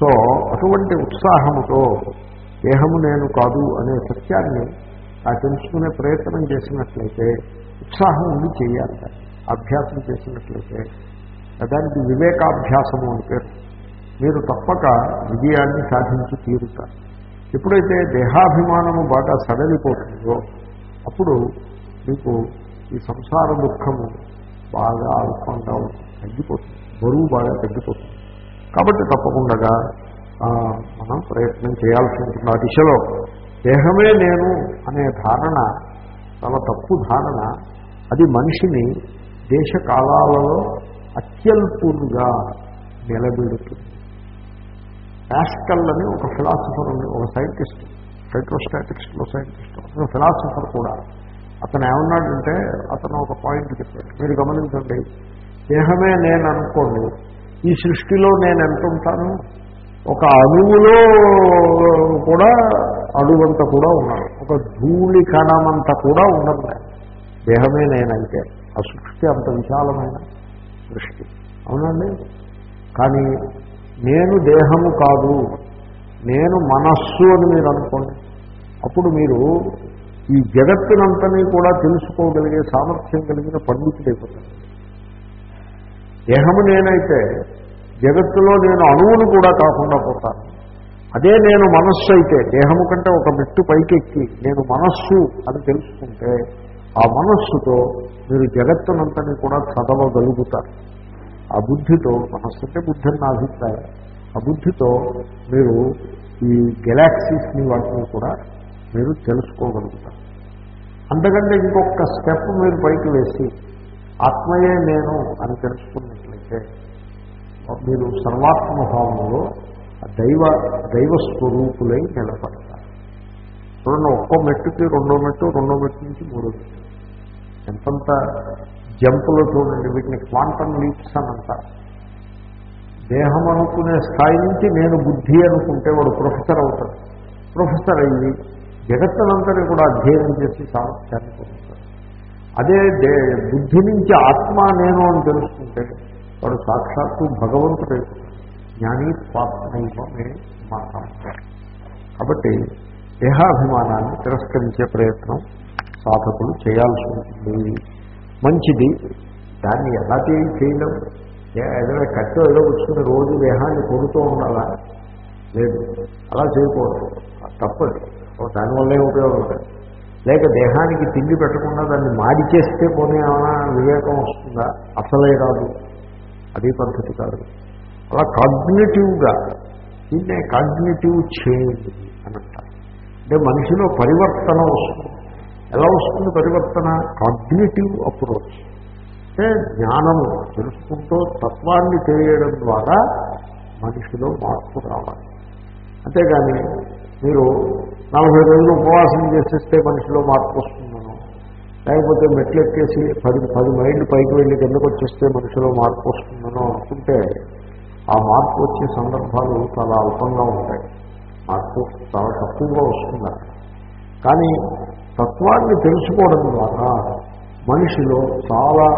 సో అటువంటి ఉత్సాహముతో దేహము నేను కాదు అనే సత్యాన్ని ఆ తెలుసుకునే ప్రయత్నం చేసినట్లయితే ఉత్సాహం ఉండి చేయాలి. అభ్యాసం చేసినట్లయితే దానికి వివేకాభ్యాసము అని పేరు. మీరు తప్పక విజయాన్ని సాధించి తీరుతారు. ఎప్పుడైతే దేహాభిమానము బాగా సడలిపోతుందో అప్పుడు మీకు ఈ సంసార దుఃఖము బాగా అల్పంగా తగ్గిపోతుంది. బరువు బాగా తగ్గిపోతుంది. కాబట్టి తప్పకుండా మనం ప్రయత్నం చేయాల్సి ఉంటుంది. ఆ దిశలో దేహమే నేను అనే ధారణ చాలా తప్పు ధారణ అది మనిషిని దేశ కాలాలలో అత్యల్పులుగా నిలబెడుతుంది. ప్యాస్కల్ అని ఒక ఫిలాసఫర్ ఉంది ఒక సైంటిస్ట్ హైడ్రోస్టాటిక్స్లో సైంటిస్ట్ ఒక ఫిలాసఫర్ కూడా. అతను ఏమన్నాడంటే అతను ఒక పాయింట్ చెప్పాడు. మీరు గమనించండి దేహమే నేను అనుకోండి ఈ సృష్టిలో నేను ఎంత ఉంటాను ఒక అణువులో కూడా అడుగంత కూడా ఉన్నాను ఒక ధూళి కణమంత కూడా ఉండదు. దేహమే నేనంటే ఆ సృష్టి అంత విశాలమైన సృష్టి. అవునండి? కానీ నేను దేహము కాదు నేను మనస్సు అని మీరు అనుకోండి. అప్పుడు మీరు ఈ జగత్తునంతని కూడా తెలుసుకోగలిగే సామర్థ్యం కలిగిన పండితుడైపోతారు దేహము నేనైతే జగత్తులో నేను అణువును కూడా కాకుండా పోతాను. అదే నేను మనస్సు అయితే దేహము కంటే ఒక మెట్టు పైకెక్కి నేను మనస్సు అని తెలుసుకుంటే ఆ మనస్సుతో మీరు జగత్తునంతని కూడా చదవగలుగుతారు ఆ బుద్ధితో మనస్సు అంటే బుద్ధి అని నా అభిప్రాయం. ఆ బుద్ధితో మీరు ఈ గెలాక్సీస్ని వాటిని కూడా మీరు తెలుసుకోగలుగుతారు. అంతకంటే ఇంకొక స్టెప్ మీరు పైకి వేసి ఆత్మయే నేను అని తెలుసుకున్నట్లయితే మీరు సర్వాత్మభావంలో ఆ దైవ దైవ స్వరూపులై నిలబడతారు. చూడండి ఒక్కో మెట్టుకి రెండో మెట్టు రెండో మెట్టు నుంచి మూడో మెట్టు. ఎంతంత జంపులో చూడండి వీటిని క్వాంటమ్ లీప్స్ అని అంటారు. దేహం అనుకునే స్థాయి నుంచి నేను బుద్ధి అనుకుంటే వాడు ప్రొఫెసర్ అవుతాడు. ప్రొఫెసర్ అయ్యి జగత్తునంతని కూడా అధ్యయనం చేసి సామర్థ్యాన్ని పొందుతాడు. అదే దే బుద్ధి నుంచి ఆత్మ నేను అని తెలుసుకుంటే వాడు సాక్షాత్తు భగవంతుడు. జ్ఞాని స్వాత్మైవమే మాట్లాడతాడు కాబట్టి దేహాభిమానాన్ని తిరస్కరించే ప్రయత్నం సాధకులు చేయాల్సి ఉంటుంది. మంచిది. దాన్ని ఎలా చేయడం? ఏదైనా కట్టో ఏదో వచ్చుకుని రోజు దేహాన్ని కొడుతూ ఉండాలా? లేదు. అలా చేయకూడదు. తప్పదు. దానివల్లే ఉపయోగం లేదు లేక దేహానికి తిండి పెట్టకుండా దాన్ని మాడి చేస్తే పోనీ ఏమైనా వివేకం వస్తుందా? అసలే రాదు అది పద్ధతి కాదు. అలా కాగ్నేటివ్గా దీన్నే కాగ్నేటివ్ చేంజ్ అని అంటారు. అంటే మనిషిలో పరివర్తన వస్తుంది. ఎలా వస్తుంది పరివర్తన? Cognitive approach. అంటే జ్ఞానము తెలుసుకుంటూ తత్వాన్ని తెలియడం ద్వారా మనిషిలో మార్పు రావాలి. అంతేగాని మీరు నలభై రోజులు ఉపవాసం చేసేస్తే మనిషిలో మార్పు వస్తుందనో లేకపోతే మెట్లు ఎక్కేసి పది పది మైళ్ళు పైకి వెళ్ళి కిందకు వచ్చేస్తే మనిషిలో మార్పు వస్తుందనో అనుకుంటే ఆ మార్పు వచ్చే సందర్భాలు చాలా అల్పంగా ఉంటాయి. మార్పు చాలా తక్కువగా వస్తుంది కానీ తత్వాన్ని తెలుసుకోవడం ద్వారా మనిషిలో చాలా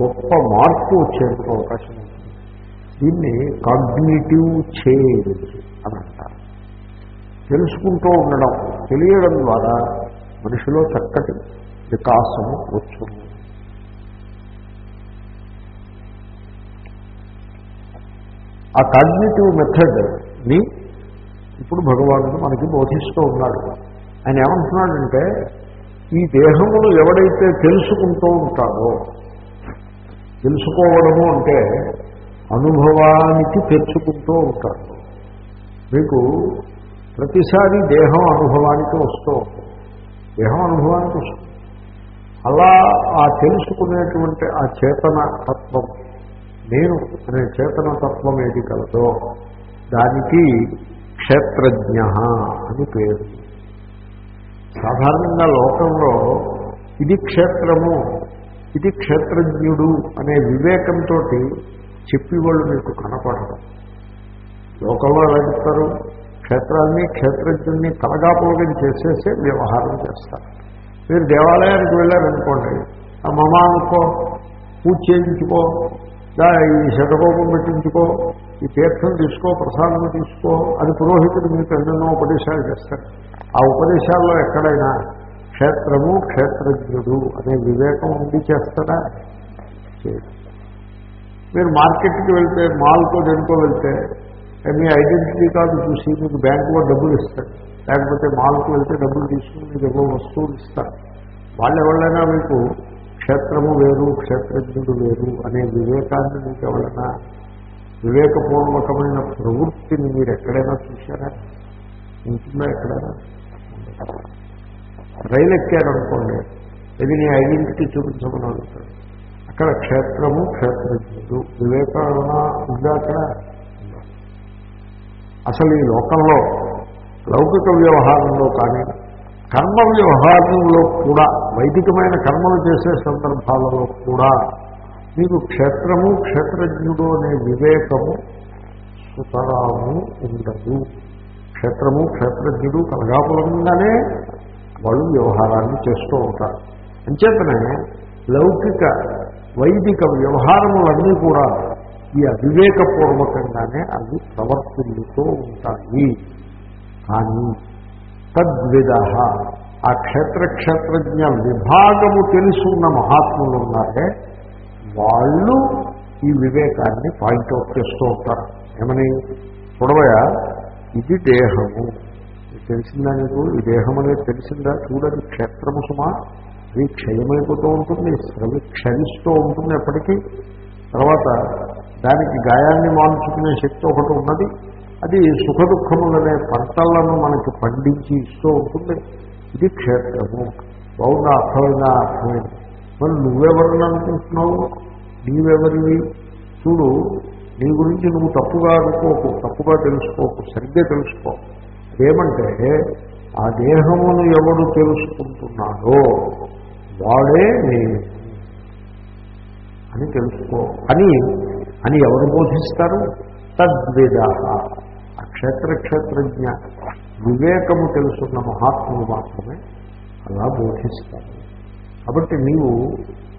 గొప్ప మార్పు వచ్చేందుకు అవకాశం ఉంటుంది. దీన్ని కాగ్నిటివ్ చేంజ్ అని అంట తెలుసుకుంటూ ఉండడం తెలియడం ద్వారా మనిషిలో చక్కటి వికాసము వచ్చును ఆ కాగ్నేటివ్ మెథడ్ని ఇప్పుడు భగవానుడు మనకి బోధిస్తూ ఉన్నాడు. ఆయన ఏమంటున్నాడంటే ఈ దేహమును ఎవడైతే తెలుసుకుంటూ ఉంటాడో తెలుసుకోవడము అంటే అనుభవానికి తెచ్చుకుంటూ ఉంటాడు. మీకు ప్రతిసారి దేహం అనుభవానికి వస్తూ దేహం అనుభవానికి వస్తుంది. అలా ఆ తెలుసుకునేటువంటి ఆ చేతన తత్వం నేను అనే చేతన తత్వం ఏది కలదో దానికి క్షేత్రజ్ఞ అని పేరు. సాధారణంగా లోకంలో ఇది క్షేత్రము ఇది క్షేత్రజ్ఞుడు అనే వివేకంతో చెప్పేవాళ్ళు మీకు కనపడరు. లోకంలో ఎలా చెప్తారు? క్షేత్రాన్ని క్షేత్రజ్ఞుడిని కలగాపోగం చేసేసే వ్యవహారం చేస్తారు. మీరు దేవాలయానికి వెళ్ళారనుకోండి ఆ మమ అనుకో పూజ చేయించుకో ఈ శతకోపం పెట్టించుకో ఈ తీర్థం తీసుకో ప్రసాదం తీసుకో అది పురోహితుడు మీకు ఎన్నెన్నో ఉపదేశాలు చేస్తారు. ఆ ఉపదేశాల్లో ఎక్కడైనా క్షేత్రము క్షేత్రజ్ఞుడు అనే వివేకం ఉండి చేస్తాడా మీరు మార్కెట్కి వెళ్తే మాల్కో దేనికో వెళ్తే మీ ఐడెంటిటీ కార్డు చూసి మీకు బ్యాంకులో డబ్బులు ఇస్తారు లేకపోతే మాల్కు వెళ్తే డబ్బులు తీసుకుని మీకు ఏవో వస్తువులు ఇస్తారు. వాళ్ళు ఎవరైనా మీకు క్షేత్రము వేరు క్షేత్రజ్ఞుడు వేరు అనే వివేకాన్ని మీకు ఎవరైనా వివేకపూర్వకమైన ప్రవృత్తిని మీరు ఎక్కడైనా చూశారా? ఉంటుందా ఎక్కడైనా? రైలు ఎక్కారనుకోండి ఇది నీ ఐడెంటిటీ చూపించమని అడుగుతాడు. అక్కడ క్షేత్రము క్షేత్రజ్ఞుడు వివేకం ఉందా అక్కడ? అసలు ఈ లోకంలో లౌకిక వ్యవహారంలో కానీ కర్మ వ్యవహారంలో కూడా వైదికమైన కర్మలు చేసే సందర్భాలలో కూడా మీకు క్షేత్రము క్షేత్రజ్ఞుడు అనే వివేకము సుతరాము ఉండదు. క్షేత్రము క్షేత్రజ్ఞుడు కలగాపులంగానే వాళ్ళు వ్యవహారాన్ని చేస్తూ ఉంటారు. అంచేతనే లౌకిక వైదిక వ్యవహారములన్నీ కూడా ఈ అవివేకపూర్వకంగానే అవి ప్రవర్తిల్లుతూ ఉంటాయి. కానీ తద్విధ ఆ క్షేత్ర క్షేత్రజ్ఞ విభాగము తెలుసున్న మహాత్ములు ఉన్నారే వాళ్ళు ఈ వివేకాన్ని పాయింట్అవుట్ చేస్తూ ఉంటారు. ఏమని? పొడవయ ఇది దేహము. తెలిసిందా నీకు? ఈ దేహం అనేది తెలిసిందా? చూడని క్షేత్రము సుమా. అది క్షయమైపోతూ ఉంటుంది శ్రమి క్షమిస్తూ ఉంటుంది ఎప్పటికీ తర్వాత దానికి గాయాన్ని మార్చుకునే శక్తి ఒకటి ఉన్నది. అది సుఖ దుఃఖములనే పంటలను మనకి పండించి ఇస్తూ ఉంటుంది. ఇది క్షేత్రము. బాగుందా? అర్థమైనా అర్థమైంది. మరి నువ్వెవరిని అనుకుంటున్నావు? నీవెవరివి? చూడు నీ గురించి నువ్వు తప్పుగా అనుకోకు. తప్పుగా తెలుసుకోకు. సరిగ్గా తెలుసుకో. ఏమంటే ఆ దేహమును ఎవరు తెలుసుకుంటున్నాడో వాడే నేను అని తెలుసుకో. అని అని ఎవరు బోధిస్తారు? తద్విద. ఆ క్షేత్ర క్షేత్రజ్ఞ వివేకము తెలుసున్న మహాత్ములు మాత్రమే అలా బోధిస్తారు. కాబట్టి నీవు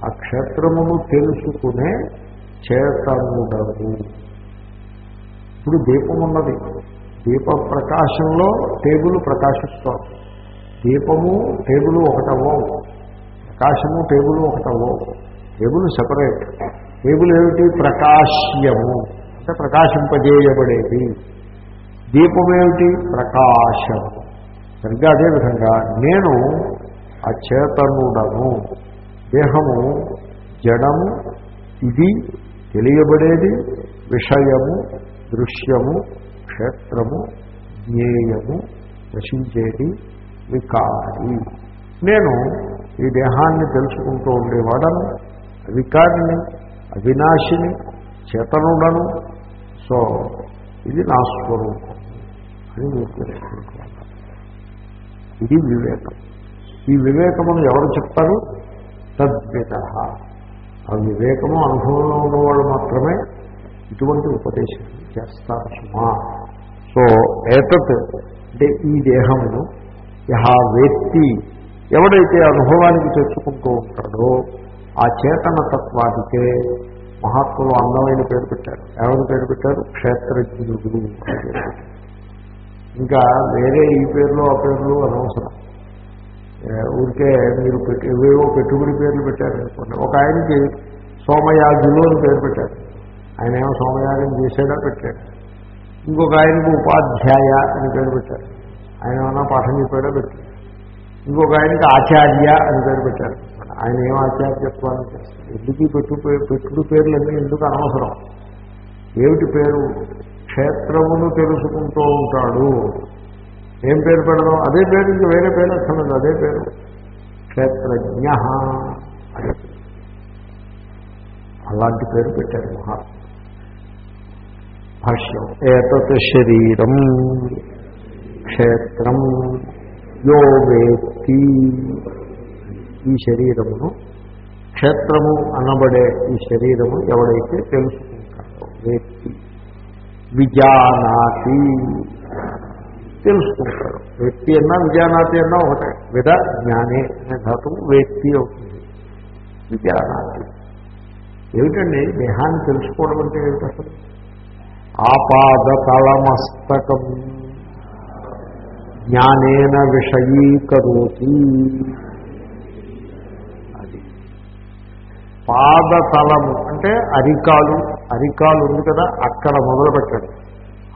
ఆ క్షేత్రమును తెలుసుకునే చేతనుడవు. ఇప్పుడు దీపం ఉన్నది. దీప ప్రకాశంలో టేబుల్ ప్రకాశిస్తోంది దీపము టేబుల్ ఒకటవ్వవు. ప్రకాశము టేబుల్ ఒకటవ్వవు. టేబుల్ సెపరేట్ టేబుల్ ఏమిటి? ప్రకాశ్యము. అంటే ప్రకాశింపజేయబడేది. దీపం ఏమిటి? ప్రకాశము. సరిగ్గా అదేవిధంగా నేను అచేతనుడను. దేహము జడము ఇది తెలియబడేది. విషయము దృశ్యము క్షేత్రము జ్ఞేయము నశించేది వికారి. నేను ఈ దేహాన్ని తెలుసుకుంటూ ఉండేవాడను. వికారిని అవినాశిని చేతనుడను. సో ఇది నా స్వరూపం అని మీరు ఇది వివేకం. ఈ వివేకమును ఎవరు చెప్తారు? తద్విత. ఆ వివేకము అనుభవంలో ఉన్నవాళ్ళు మాత్రమే ఇటువంటి ఉపదేశం చేస్తారు సుమా. సో ఏతత్ అంటే ఈ దేహమును యహా వేత్తి ఎవడైతే అనుభవానికి తెచ్చుకుంటూ ఉంటాడో ఆ చేతన తత్వానికే మహాత్ములు అందమైన పేరు పెట్టారు. ఎవరు పేరు పెట్టారు? క్షేత్రజ్ఞుడు ఇంకా వేరే ఈ పేర్లు ఆ పేర్లు అనవసరం. ఊరికే మీరు పెట్టి ఏవేవో పెట్టుబడి పేర్లు పెట్టారనుకోండి ఒక ఆయనకి సోమయాజులు అని పేరు పెట్టారు. ఆయన ఏమో సోమయాజం చేసాడా పెట్టాడు. ఇంకొక ఆయనకు ఉపాధ్యాయ అని పేరు పెట్టారు. ఆయన ఏమైనా పాఠం చెప్పాడో పెట్టాడు. ఇంకొక ఆయనకి ఆచార్య అని పేరు పెట్టారు. ఆయన ఏం ఆచార్యత్వాన్ని చేస్తారు ఎందుకు పెట్టు పే- పెట్టుడు పేర్లన్నీ ఎందుకు అనవసరం? ఏమిటి పేరు? క్షేత్రమును తెలుసుకుంటూ ఉంటాడు. ఏం పేరు పెడదాం? అదే పేరు ఇంకా వేరే పేరు అక్కర్లేదు అదే పేరు క్షేత్రజ్ఞ అనే. అలాంటి పేరు పెట్టారు మహాత్మ భాష్యం ఏతత్ శరీరం క్షేత్రం యో వేత్తి ఈ శరీరమును క్షేత్రము అనబడే ఈ శరీరము ఎవడైతే తెలుసుకుంటాడో వ్యక్తి విజానాతి తెలుసుకుంటాడు. వ్యక్తి అన్నా విజానాతి అన్నా ఒకటే. విద జ్ఞానే అనే ధాతువు వ్యక్తి అవుతుంది. విజానాతి. ఏమిటండి? దేహాన్ని తెలుసుకోవడం అంటే ఏమిటి అసలు? ఆపాద తలమస్తకం జ్ఞానేన విషయీకరోతి అది పాదతలము. అంటే అరికాలు అరికాలు ఉంది కదా అక్కడ మొదలుపెట్టండి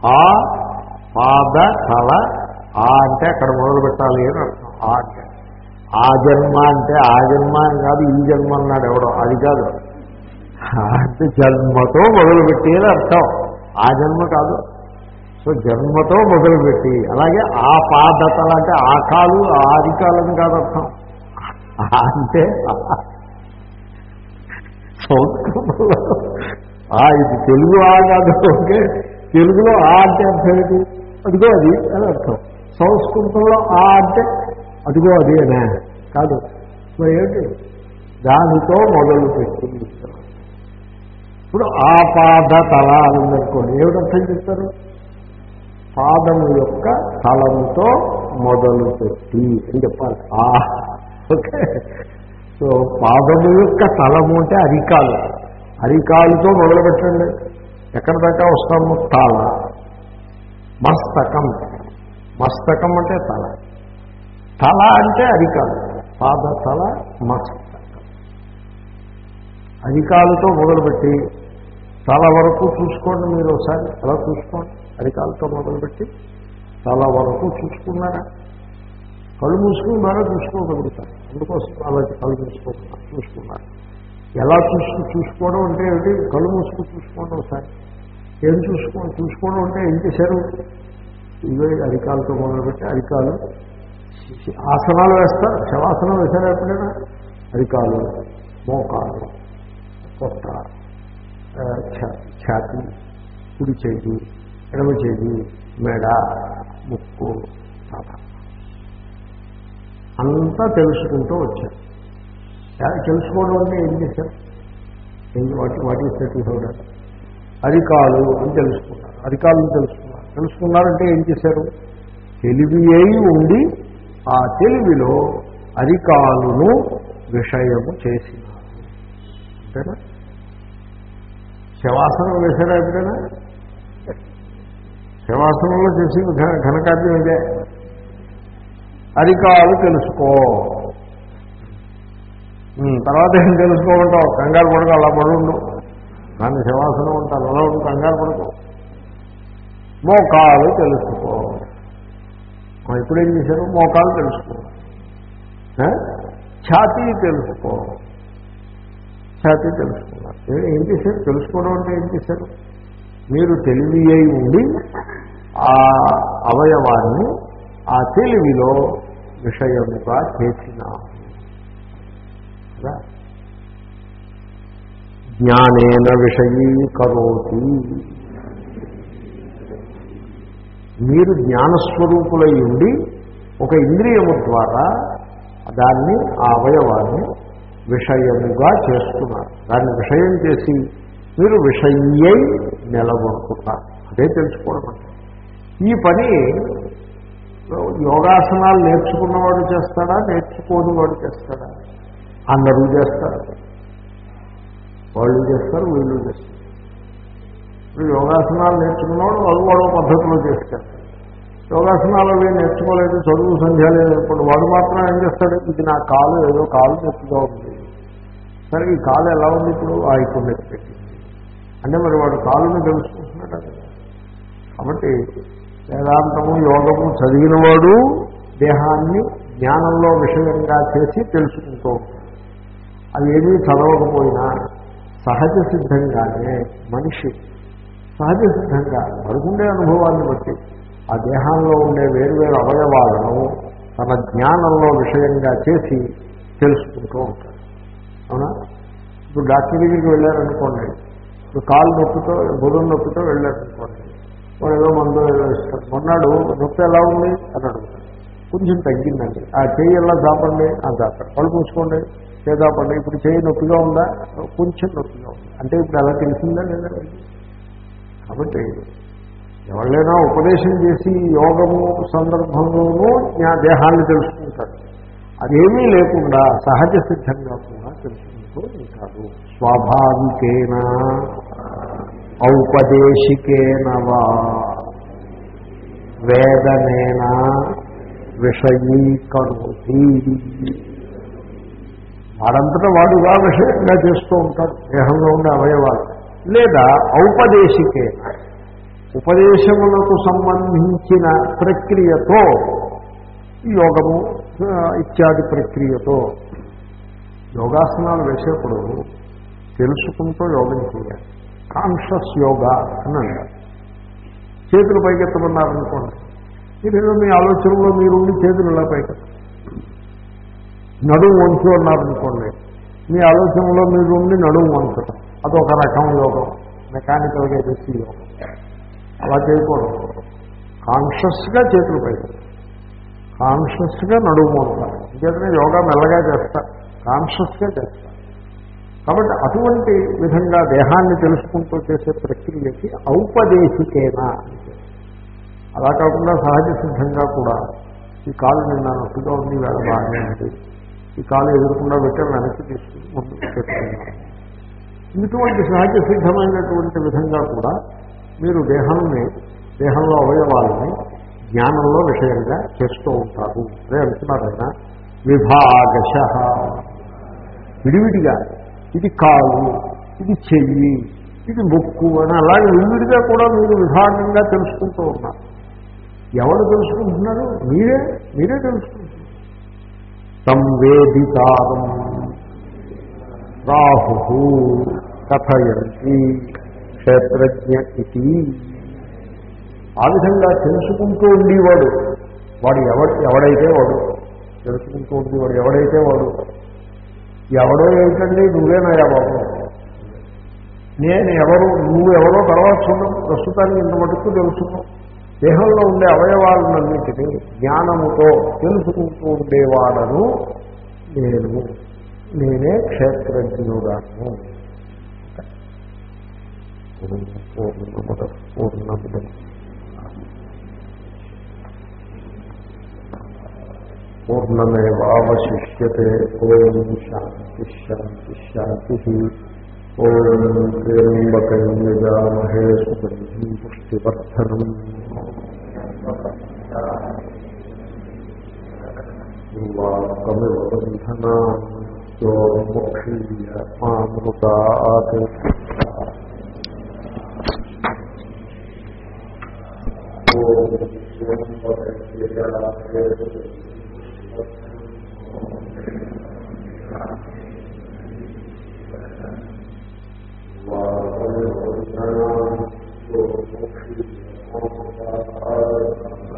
ఆ పాద తల ఆ అంటే అక్కడ మొదలు పెట్టాలి అని అర్థం. ఆ అంటే. ఆ జన్మ అంటే ఆ జన్మ అని కాదు ఈ జన్మ అన్నాడు ఎవడో. అది కాదు. అంటే జన్మతో మొదలుపెట్టి అని అర్థం. ఆ జన్మ కాదు. సో జన్మతో మొదలుపెట్టి. అలాగే ఆ పాదతల అంటే ఆ కాలు ఆ అరికాలని కాదు అర్థం. అంటే సంస్కృతంలో ఆ ఇది తెలుగు ఆ కాదు ఓకే? తెలుగులో ఆ అంటే అర్థం ఏంటి? అదిగో అది అని అర్థం. సంస్కృతంలో ఆ అంటే అదిగో అది అనే కాదు. మరి ఏంటి దానితో మొదలు పెట్టింది ఇప్పుడు ఆ పాద తల అని ఉందనుకోండి ఏమిటర్థం చెప్తారు? పాదము యొక్క తలముతో మొదలు పెట్టి అని చెప్పాలి. ఆ ఓకే? సో పాదము యొక్క తలము అంటే అరికాలు. అరికాలుతో మొదలుపెట్టండి. ఎక్కడ దాకా వస్తాము? తల. మస్తకం. మస్తకం అంటే తల. తల అంటే అరికాలు. పాద తల మస్తకం. అరికాలతో మొదలుపెట్టి తల వరకు చూసుకోండి మీరు ఒకసారి. అలా చూసుకోండి. అరికాలతో మొదలుపెట్టి తల వరకు చూసుకున్నారా? కళ్ళు మూసుకుని బాగా చూసుకోగలుగుతారు. అందుకోసం అలా కళ్ళు మూసుకోకుండా చూసుకున్నారు. ఎలా చూసుకు చూసుకోవడం అంటే ఏమిటి? కళ్ళు మూసుకు చూసుకోండి ఒకసారి. ఏం చూసుకో చూసుకోవడం అంటే ఏం చేశారు ఇవే అరికాలతో మొదలుపెట్టి అరికాలు. ఆసనాలు వేస్తారు శవాసనం వేశారు ఎప్పుడైనా? అరికాలు మోకాలు పొట్ట ఛాతి కుడి చేయి ఎడమ చేయి మెడ ముక్కు అంతా తెలుసుకుంటూ వచ్చారు. తెలుసుకోవడం అంటే ఏం చేశారు? ఏం వాటి వాటి సెటిల్ హోల్డర్ అరికాలు అని తెలుసుకున్నారు. అధికారులను తెలుసుకున్నారు. తెలుసుకున్నారంటే ఏం చేశారు? తెలివి అయి ఉండి ఆ తెలివిలో అధికారులను విషయము చేసినారు. అంతేనా? శవాసనం వేశారా ఎప్పుడైనా? శవాసనంలో చేసి ఘనకార్యం ఇదే. అరికాలు తెలుసుకో. తర్వాత ఏం తెలుసుకోమంటావు? కంగారు పడక అలా పడుండు. దాన్ని శవాసనం ఉంటారు అలా ఉండు కంగారు పడకు. మోకాలు తెలుసుకో. ఇప్పుడేం చేశారు? మోకాలు తెలుసుకో. ఛాతీ తెలుసుకో. ఛాతీ తెలుసుకున్నారు. ఏం చేశారు? తెలుసుకోవడం అంటే ఏం చేశారు? మీరు తెలివి అయి ఉండి ఆ అవయవాన్ని ఆ తెలివిలో విషయముగా చేసిన. కదా? జ్ఞానేన విషయీకరోతి. మీరు జ్ఞానస్వరూపులై ఉండి ఒక ఇంద్రియము ద్వారా దాన్ని ఆ అవయవాన్ని విషయముగా చేస్తున్నారు. దాన్ని విషయం చేసి మీరు విషయ్యై నిలబడుతున్నారు. అదే తెలుసుకోవడం ఈ పని యోగాసనాలు నేర్చుకున్నవాడు చేస్తాడా? నేర్చుకోని వాడు చేస్తాడా? అందరూ చేస్తారు. వాళ్ళు చేస్తారు వీళ్ళు చేస్తారు. యోగాసనాలు నేర్చుకున్నవాడు వాళ్ళు వాడు పద్ధతిలో చేస్తారు. యోగాసనాలు అవి నేర్చుకోలేదు చదువు సంధ్య ఇప్పుడు వాడు మాత్రం ఏం చేస్తాడు? ఇది నా కాలు ఏదో కాలు నొప్పిగా ఉంది. సరే ఈ కాలు ఎలా ఉంది ఇప్పుడు? ఆ ఇప్పుడు నొప్పి అంటే మరి వాడు కాలుని తెలుసుకుంటున్నాడు కాబట్టి వేదాంతము యోగము చదివినవాడు దేహాన్ని జ్ఞానంలో విషయంగా చేసి తెలుసుకుంటూ ఉంటాడు. అవి ఏమీ చదవకపోయినా సహజ సిద్ధంగానే మనిషి సహజ సిద్ధంగా మరుగుండే అనుభవాన్ని బట్టి ఆ దేహంలో ఉండే వేరువేరు అవయవాలను తన జ్ఞానంలో విషయంగా చేసి తెలుసుకుంటూ ఉంటాడు. అవునా? ఇప్పుడు డాక్టర్ దగ్గరికి వెళ్ళారనుకోండి. ఇప్పుడు కాలు నొప్పితో బుధం నొప్పితో వెళ్ళారనుకోండి. వాడు ఏదో మందు ఏదో ఇస్తాడు. మొన్నాడు నొప్పి ఎలా ఉంది? అని అడుగుతాడు. కొంచెం తగ్గిందండి. ఆ చేయి ఎలా చాపండి? ఆ చాపండి. పళ్ళు పూసుకోండి చేదాపండి ఇప్పుడు చేయి నొప్పిగా ఉందా? కొంచెం నొప్పిగా ఉంది. అంటే ఇప్పుడు ఎలా తెలిసిందా లేదా? కాబట్టి ఎవరైనా ఉపదేశం చేసి యోగము సందర్భంలోనూ నా దేహాన్ని తెలుసుకుంటాడు అదేమీ లేకుండా సహజ సిద్ధంగా కూడా తెలుసుకుంటూ ఉంటాడు స్వాభావికేనా? ఔపదేశికేన వా? వేదనేన విషయీకరోతి. వాడంతటా ఇలా విషయంగా చేస్తూ ఉంటాడు దేహంలో ఉండే అవయవాలు. లేదా ఔపదేశికేన. ఉపదేశములకు సంబంధించిన ప్రక్రియతో యోగము ఇత్యాది ప్రక్రియతో యోగాసనాలు వేసేప్పుడు తెలుసుకుంటూ యోగం చేయాలి. కాన్షియస్ యోగా అని అంటారు చేతులు పైకెత్తమన్నారనుకోండి. మీరు మీ ఆలోచనలో మీరుండి చేతులు ఇలా పైకెత్త. నడుము వంచు అన్నారనుకోండి. మీ ఆలోచనలో మీరుండి నడుము వంచడం అదొక రకం యోగం. మెకానికల్గా చేసి యోగం. అలా చేయకూడదు. కాన్షియస్గా చేతులు పైకి కాన్షియస్గా నడుము వంచాలి. ఇంకేతనే యోగా మెల్లగా చేస్తారు కాన్షియస్గా చేస్తారు కాబట్టి అటువంటి విధంగా దేహాన్ని తెలుసుకుంటూ చేసే ప్రక్రియకి ఔపదేశికేనా అలా కాకుండా సహజ సిద్ధంగా కూడా ఈ కాలు నిన్న నొప్పిగా ఉంది వేళ బాగానే ఉంది. ఈ కాలు ఎదురకుండా పెట్టారు వెనక్కి తీసుకుని ముందు పెట్టుకున్నాను. ఇటువంటి సహజ సిద్ధమైనటువంటి విధంగా కూడా మీరు దేహాన్ని దేహంలో అవయవాలని జ్ఞానంలో విషయంగా చేస్తూ ఉంటారు. అదే అంటున్నారైనా విభాగశ. విడివిడిగా ఇది కాలు ఇది చెయ్యి ఇది ముక్కు అని అలాగే విడివిడిగా కూడా మీరు విధానంగా తెలుసుకుంటూ ఉన్నారు. ఎవరు తెలుసుకుంటున్నారు? మీరే మీరే తెలుసుకుంటున్నారు. సంవేదితారం. రాహు కథయంతి క్షేత్రజ్ఞ ఇది ఆ విధంగా తెలుసుకుంటూ ఉండేవాడు. వాడు ఎవడు ఎవడైతే వాడు తెలుసుకుంటూ ఉంది ఎవడైతే వాడు ఎవడో ఏమిటండి నువ్వేనయ్యా బాబు. నేను ఎవరు? నువ్వు ఎవరో తర్వాత చూడడం ప్రస్తుతానికి ఇంత మటుకు తెలుసుకున్నావు దేహంలో ఉండే అవయవాలన్నింటినీ జ్ఞానముతో తెలుసుకుంటూ ఉండేవాడను నేను. నేనే క్షేత్రజ్ఞుడాను. పూర్ణముద పూర్ణముదం పూర్ణమేవాశిష్యతే ఓం శాంతి శాంతి శాంతి ఓం త్ర్యంబకమహే సుగంధం పుష్టివర్ధనం వాకమిబంధనా యోముక్షీయ మామృతాత్ ఓం Thank you.